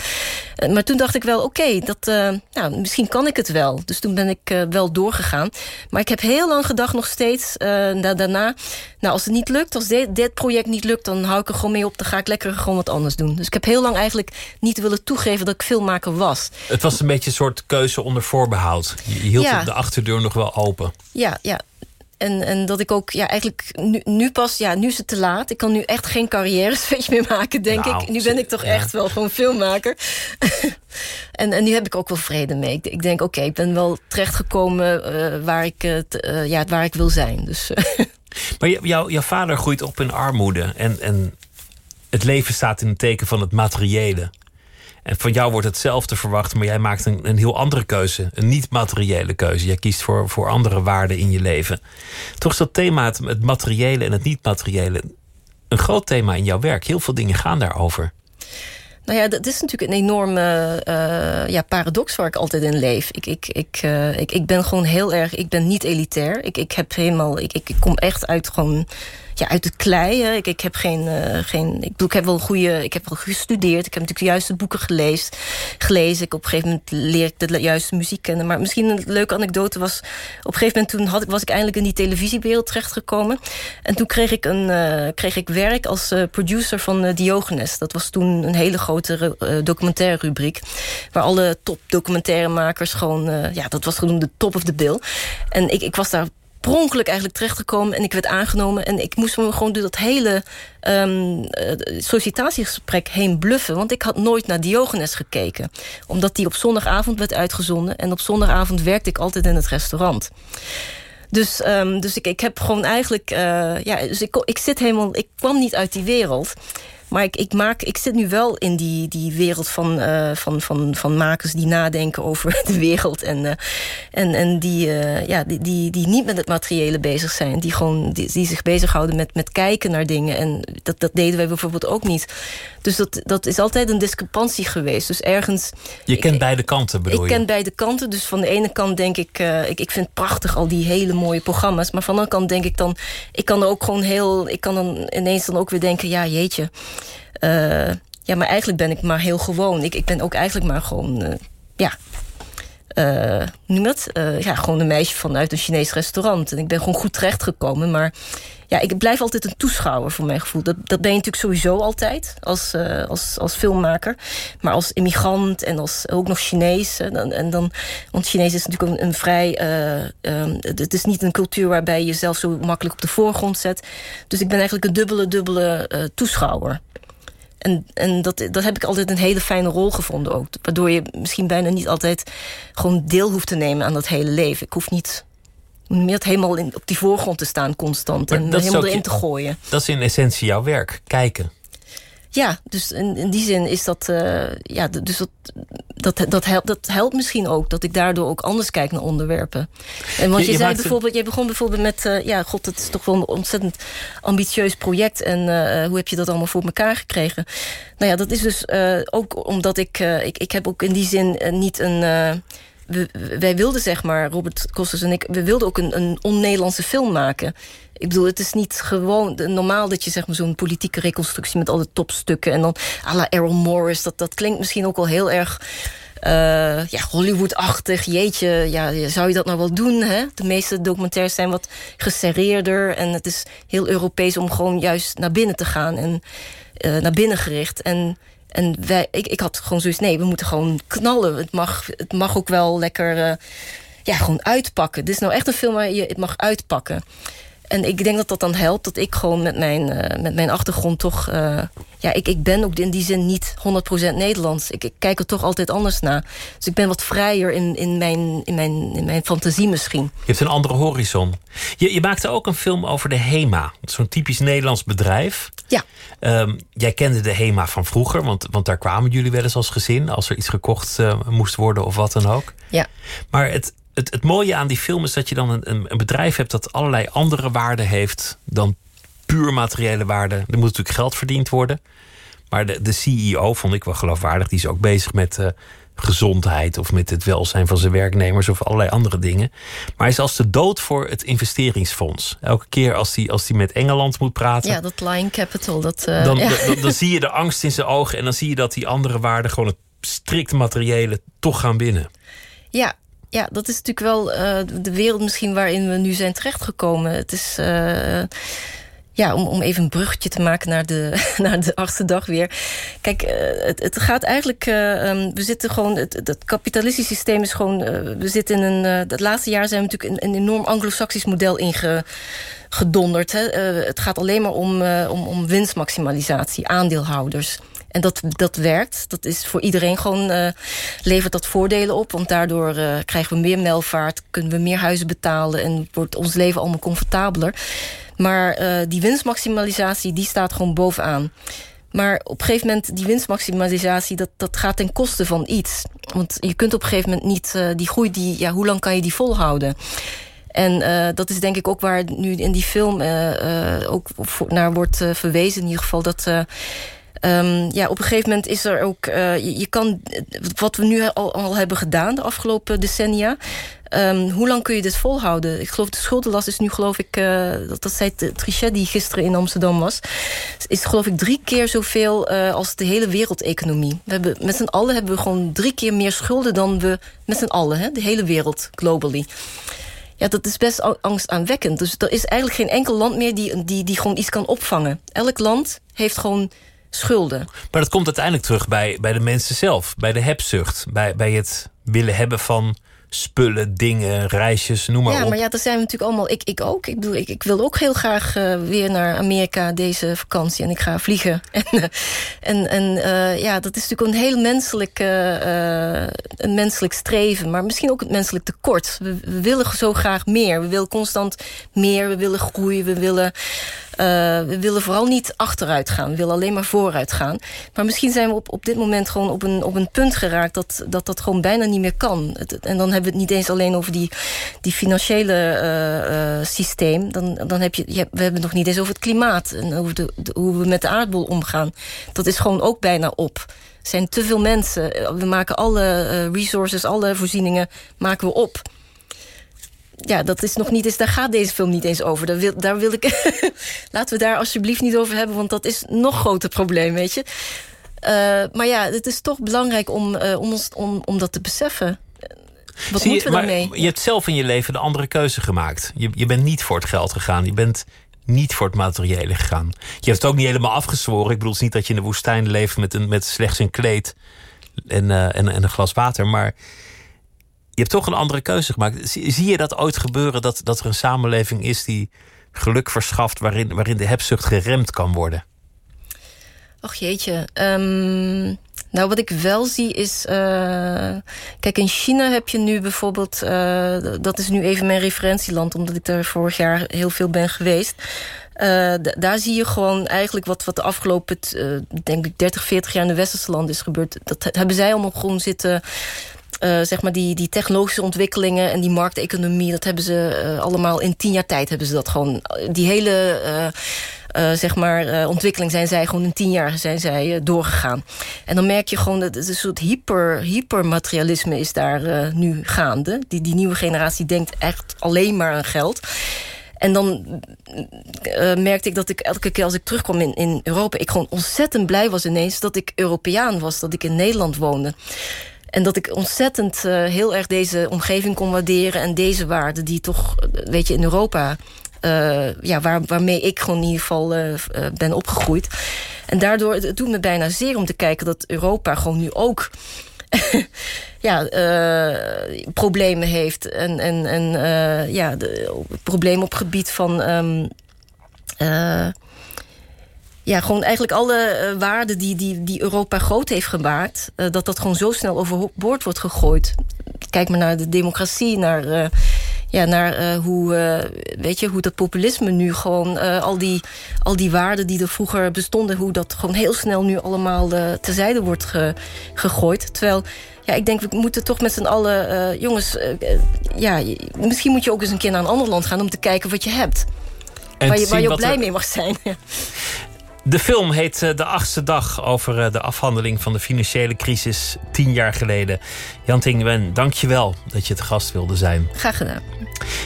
[SPEAKER 4] Eh, maar toen dacht ik wel, oké, dat uh, nou, misschien kan ik het wel. Dus toen ben ik uh, wel doorgegaan. Maar ik heb heel lang gedacht nog steeds daarna... nou, als het niet lukt, als dit, dit project niet lukt... dan hou ik er gewoon mee op, dan ga ik lekker gewoon wat anders doen. Dus ik heb heel lang eigenlijk niet willen toegeven dat ik filmmaker was.
[SPEAKER 3] Het was een beetje een soort keuze onder voorbehoud. Je hield ja. de achterdeur nog wel open.
[SPEAKER 4] Ja, ja. En, en dat ik ook, ja, eigenlijk nu, nu pas, ja, nu is het te laat. Ik kan nu echt geen carrière meer maken, denk
[SPEAKER 3] nou,
[SPEAKER 4] ik. Nu ben ik toch echt wel gewoon filmmaker. en, en nu heb ik ook wel vrede mee. Ik, ik denk, oké, ik ben wel terechtgekomen uh, waar, ik, uh, ja, waar ik wil zijn. Dus,
[SPEAKER 3] maar jou, jouw vader groeit op in armoede. En, en het leven staat in het teken van het materiële. En van jou wordt hetzelfde verwacht, maar jij maakt een, een heel andere keuze. Een niet-materiële keuze. Jij kiest voor, voor andere waarden in je leven. Toch is dat thema, het, materiële en het niet-materiële, een groot thema in jouw werk. Heel veel dingen gaan daarover.
[SPEAKER 4] Nou ja, dat is natuurlijk een enorme uh, ja, paradox waar ik altijd in leef. Ik, ik, ik, uh, ik, ik ben gewoon heel erg, ik ben niet elitair. Ik, ik heb helemaal, ik, ik kom echt uit gewoon ja, uit het klei. Ik, ik heb geen, uh, geen ik, bedoel, ik heb wel goede, ik heb wel gestudeerd. Ik heb natuurlijk de juiste boeken gelezen. gelezen. Ik, op een gegeven moment leer ik de juiste muziek kennen. Maar misschien een leuke anekdote was... op een gegeven moment toen had ik, was ik eindelijk in die televisiewereld terechtgekomen. En toen kreeg ik, een, uh, kreeg ik werk als uh, producer van Diogenes. Dat was toen een hele grote documentaire rubriek. Waar alle top documentairemakers gewoon... ja, dat was genoemd de top of the bill. En ik, ik was daar oorspronkelijk eigenlijk terechtgekomen en ik werd aangenomen. En ik moest me gewoon door dat hele um, sollicitatiegesprek heen bluffen. Want ik had nooit naar Diogenes gekeken. Omdat die op zondagavond werd uitgezonden. En op zondagavond werkte ik altijd in het restaurant. Dus, um, dus ik, ik heb gewoon eigenlijk... Uh, ja, dus ik, ik zit helemaal... Ik kwam niet uit die wereld. Maar ik, ik, maak, ik zit nu wel in die, die wereld van, uh, van, van, van makers die nadenken over de wereld. En, uh, en, en die, uh, ja, die, die, die niet met het materiële bezig zijn. Die, gewoon, die, die zich bezighouden met, met kijken naar dingen. En dat, dat deden wij bijvoorbeeld ook niet. Dus dat, dat is altijd een discrepantie geweest. Dus ergens...
[SPEAKER 3] Je kent beide kanten, bedoel
[SPEAKER 4] ik
[SPEAKER 3] je?
[SPEAKER 4] Ik ken beide kanten. Dus van de ene kant denk ik, ik... Ik vind prachtig al die hele mooie programma's. Maar van de andere kant denk ik dan... Ik kan er ook gewoon heel... Ik kan dan ineens dan ook weer denken... Ja, jeetje... Uh, ja, maar eigenlijk ben ik maar heel gewoon. Ik, ik ben ook eigenlijk maar gewoon, uh, ja... Uh, noem het? Uh, ja, gewoon een meisje vanuit een Chinees restaurant. En ik ben gewoon goed terechtgekomen. Maar ja, ik blijf altijd een toeschouwer voor mijn gevoel. Dat, dat ben je natuurlijk sowieso altijd als, uh, als, als filmmaker. Maar als immigrant en als ook nog Chinees. En, en dan, want Chinees is natuurlijk een, vrij... Um, het is niet een cultuur waarbij je jezelf zo makkelijk op de voorgrond zet. Dus ik ben eigenlijk een dubbele, dubbele toeschouwer. En, en dat, dat heb ik altijd een hele fijne rol gevonden ook. Waardoor je misschien bijna niet altijd gewoon deel hoeft te nemen aan dat hele leven. Ik hoef niet meer helemaal in, op die voorgrond te staan constant. Maar en helemaal erin te gooien.
[SPEAKER 3] Dat is in essentie jouw werk, kijken.
[SPEAKER 4] Ja, dus in, in die zin is dat... Uh, ja, dus dat, dat, dat, helpt, dat helpt misschien ook. Dat ik daardoor ook anders kijk naar onderwerpen. En want je, je, zei bijvoorbeeld... Je begon bijvoorbeeld met... Uh, ja, god, het is toch wel een ontzettend ambitieus project. En uh, hoe heb je dat allemaal voor elkaar gekregen? Nou ja, dat is dus ook omdat ik... ik, ik heb ook in die zin niet een... Wij wilden zeg maar, Robert Kosters en ik... we wilden ook een, een on-Nederlandse film maken. Ik bedoel, het is niet gewoon normaal dat je zeg maar, zo'n politieke reconstructie... met alle topstukken en dan à la Errol Morris... dat, dat klinkt misschien ook al heel erg... Uh, ja, Hollywood-achtig. Jeetje, ja, zou je dat nou wel doen? Hè? De meeste documentaires zijn wat geserreerder. En het is heel Europees om gewoon juist naar binnen te gaan. En uh, naar binnen gericht. En, en wij, ik, ik had gewoon zoiets... nee, we moeten gewoon knallen. Het mag, het mag ook wel lekker... Uh, ja, gewoon uitpakken. Dit is nou echt een film waar je het mag uitpakken. En ik denk dat dat dan helpt dat ik gewoon met mijn, uh, met mijn achtergrond toch... Uh, ja, ik, ik ben ook in die zin niet 100% Nederlands. Ik, ik, kijk er toch altijd anders naar. Dus ik ben wat vrijer in, in, mijn, in, mijn, in mijn fantasie misschien. Je
[SPEAKER 3] hebt een andere horizon. Je, je maakte ook een film over de HEMA. Zo'n typisch Nederlands bedrijf.
[SPEAKER 4] Ja.
[SPEAKER 3] Um, jij kende de HEMA van vroeger, want, want daar kwamen jullie wel eens als gezin... als er iets gekocht uh, moest worden of wat dan ook.
[SPEAKER 4] Ja.
[SPEAKER 3] Maar het, het, het mooie aan die film is dat je dan een, een bedrijf hebt dat allerlei andere waarden heeft dan puur materiële waarden. Er moet natuurlijk geld verdiend worden. Maar de, de CEO vond ik wel geloofwaardig. Die is ook bezig met uh, gezondheid of met het welzijn van zijn werknemers of allerlei andere dingen. Maar hij is als de dood voor het investeringsfonds. Elke keer als hij, als hij met Engeland moet praten.
[SPEAKER 4] Ja, dat Lion Capital. Dat, uh,
[SPEAKER 3] dan,
[SPEAKER 4] ja.
[SPEAKER 3] dan, dan, zie je de angst in zijn ogen en dan zie je dat die andere waarden gewoon het strikt materiële toch gaan winnen.
[SPEAKER 4] Ja, ja, dat is natuurlijk wel uh, de wereld misschien waarin we nu zijn terechtgekomen. Het is... Uh, ja, om, om even een bruggetje te maken naar de, naar de achtste dag weer. Kijk, uh, het, het gaat eigenlijk... Um, we zitten gewoon... Het, het kapitalistische systeem is gewoon... we zitten in een... het laatste jaar zijn we natuurlijk een, een enorm anglo-saxisch model ingedonderd. Hè? het gaat alleen maar om, om, om winstmaximalisatie, aandeelhouders... En dat, dat werkt. Dat is voor iedereen gewoon... Uh, levert dat voordelen op. Want daardoor uh, krijgen we meer melvaart. Kunnen we meer huizen betalen. En wordt ons leven allemaal comfortabeler. Maar uh, die winstmaximalisatie, die staat gewoon bovenaan. Maar op een gegeven moment, die winstmaximalisatie... dat, dat gaat ten koste van iets. Want je kunt op een gegeven moment niet... die groei, die, ja, hoe lang kan je die volhouden? En dat is denk ik ook waar nu in die film ook naar wordt verwezen. In ieder geval dat... Um, ja, op een gegeven moment is er ook... Uh, je, kan, wat we nu al, hebben gedaan de afgelopen decennia... Um, hoe lang kun je dit volhouden? Ik geloof de schuldenlast is nu geloof ik... Uh, dat, dat zei Trichet die gisteren in Amsterdam was... is geloof ik drie keer zoveel als de hele wereldeconomie. We hebben, met z'n allen hebben we gewoon drie keer meer schulden... dan we met z'n allen, hè, de hele wereld, globally. Ja, dat is best angstaanwekkend. Dus er is eigenlijk geen enkel land meer die, die, die gewoon iets kan opvangen. Elk land heeft gewoon schulden.
[SPEAKER 3] Maar dat komt uiteindelijk terug bij, bij de mensen zelf, bij de hebzucht, bij, bij het willen hebben van spullen, dingen, reisjes, noem maar
[SPEAKER 4] ja,
[SPEAKER 3] op.
[SPEAKER 4] Ja, maar ja, dat zijn we natuurlijk allemaal. Ik, ik ook. Ik, bedoel, ik, ik wil ook heel graag uh, weer naar Amerika deze vakantie. En ik ga vliegen. en uh, en, en uh, ja, dat is natuurlijk een heel menselijk, een menselijk streven. Maar misschien ook het menselijk tekort. We, we, willen zo graag meer. We willen constant meer. We willen groeien. We willen... we willen vooral niet achteruit gaan. We willen alleen maar vooruit gaan. Maar misschien zijn we op, op dit moment gewoon op een, op een punt geraakt... dat dat, dat gewoon bijna niet meer kan. En dan hebben we het niet eens alleen over die, die financiële uh, uh, systeem. Dan, dan heb je, je we hebben het nog niet eens over het klimaat. En over hoe we met de aardbol omgaan. Dat is gewoon ook bijna op. Er zijn te veel mensen. We maken alle resources, alle voorzieningen maken we op. Ja, dat is nog niet eens. Daar gaat deze film niet eens over. Daar wil, daar wil ik. Laten we daar alsjeblieft niet over hebben, want dat is een nog groter probleem, weet je. Uh, maar ja, het is toch belangrijk om, uh, om, ons, om, om dat te beseffen. Wat
[SPEAKER 3] Zie
[SPEAKER 4] moeten
[SPEAKER 3] je,
[SPEAKER 4] we daarmee?
[SPEAKER 3] Je hebt zelf in je leven de andere keuze gemaakt. Je, je bent niet voor het geld gegaan. Je bent niet voor het materiële gegaan. Je hebt het ook niet helemaal afgezworen. Ik bedoel, het is niet dat je in de woestijn leeft met, een, met slechts een kleed en, uh, en, en een glas water. Maar je hebt toch een andere keuze gemaakt. Zie, je dat ooit gebeuren dat, dat er een samenleving is die geluk verschaft waarin, waarin de hebzucht geremd kan worden?
[SPEAKER 4] Och jeetje. Um, nou, wat ik wel zie is... Uh, kijk, in China heb je nu bijvoorbeeld... Uh, dat is nu even mijn referentieland... omdat ik daar vorig jaar heel veel ben geweest... Uh, daar zie je gewoon eigenlijk wat, wat de afgelopen, denk ik, 30, 40 jaar in de westerse landen is gebeurd. Dat hebben zij allemaal gewoon zitten. Uh, zeg maar die, die technologische ontwikkelingen en die markteconomie, dat hebben ze allemaal in tien jaar tijd hebben ze dat gewoon. Die hele zeg maar, ontwikkeling zijn zij gewoon in tien jaar zijn zij, doorgegaan. En dan merk je gewoon dat het een soort hyper, hypermaterialisme is daar nu gaande. Die, die nieuwe generatie denkt echt alleen maar aan geld. En dan merkte ik dat ik elke keer als ik terugkwam in, in Europa... ik gewoon ontzettend blij was ineens dat ik Europeaan was. Dat ik in Nederland woonde. En dat ik ontzettend uh, heel erg deze omgeving kon waarderen... en deze waarden die toch, weet je, in Europa... Uh, ja, waar, waarmee ik gewoon in ieder geval ben opgegroeid. En daardoor, het doet me bijna zeer om te kijken... dat Europa gewoon nu ook ja, problemen heeft. En, en, en ja, de, problemen op gebied van... Uh, ja, gewoon eigenlijk alle waarden die, die, die Europa groot heeft gemaakt... dat dat gewoon zo snel overboord wordt gegooid. Kijk maar naar de democratie, naar ja, naar hoe, weet je, hoe dat populisme nu gewoon... Al, die, al die waarden die er vroeger bestonden... hoe dat gewoon heel snel nu allemaal terzijde wordt ge, gegooid. Terwijl, ja, ik denk, we moeten toch met z'n allen... jongens, ja, misschien moet je ook eens een keer naar een ander land gaan... om te kijken wat je hebt. En waar je, waar je ook blij er... mee mag zijn.
[SPEAKER 3] De film heet eh, De Achtste Dag over eh, de afhandeling van de financiële crisis tien jaar geleden. Jan Tingwen, dank je wel dat je te gast wilde zijn.
[SPEAKER 4] Graag gedaan.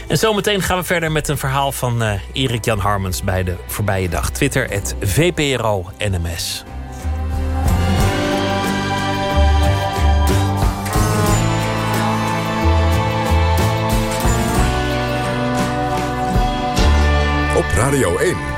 [SPEAKER 3] En zometeen gaan we verder met een verhaal van uh, Erik Jan Harmens bij de voorbije dag. Twitter, het VPRO NMS.
[SPEAKER 2] Op Radio 1.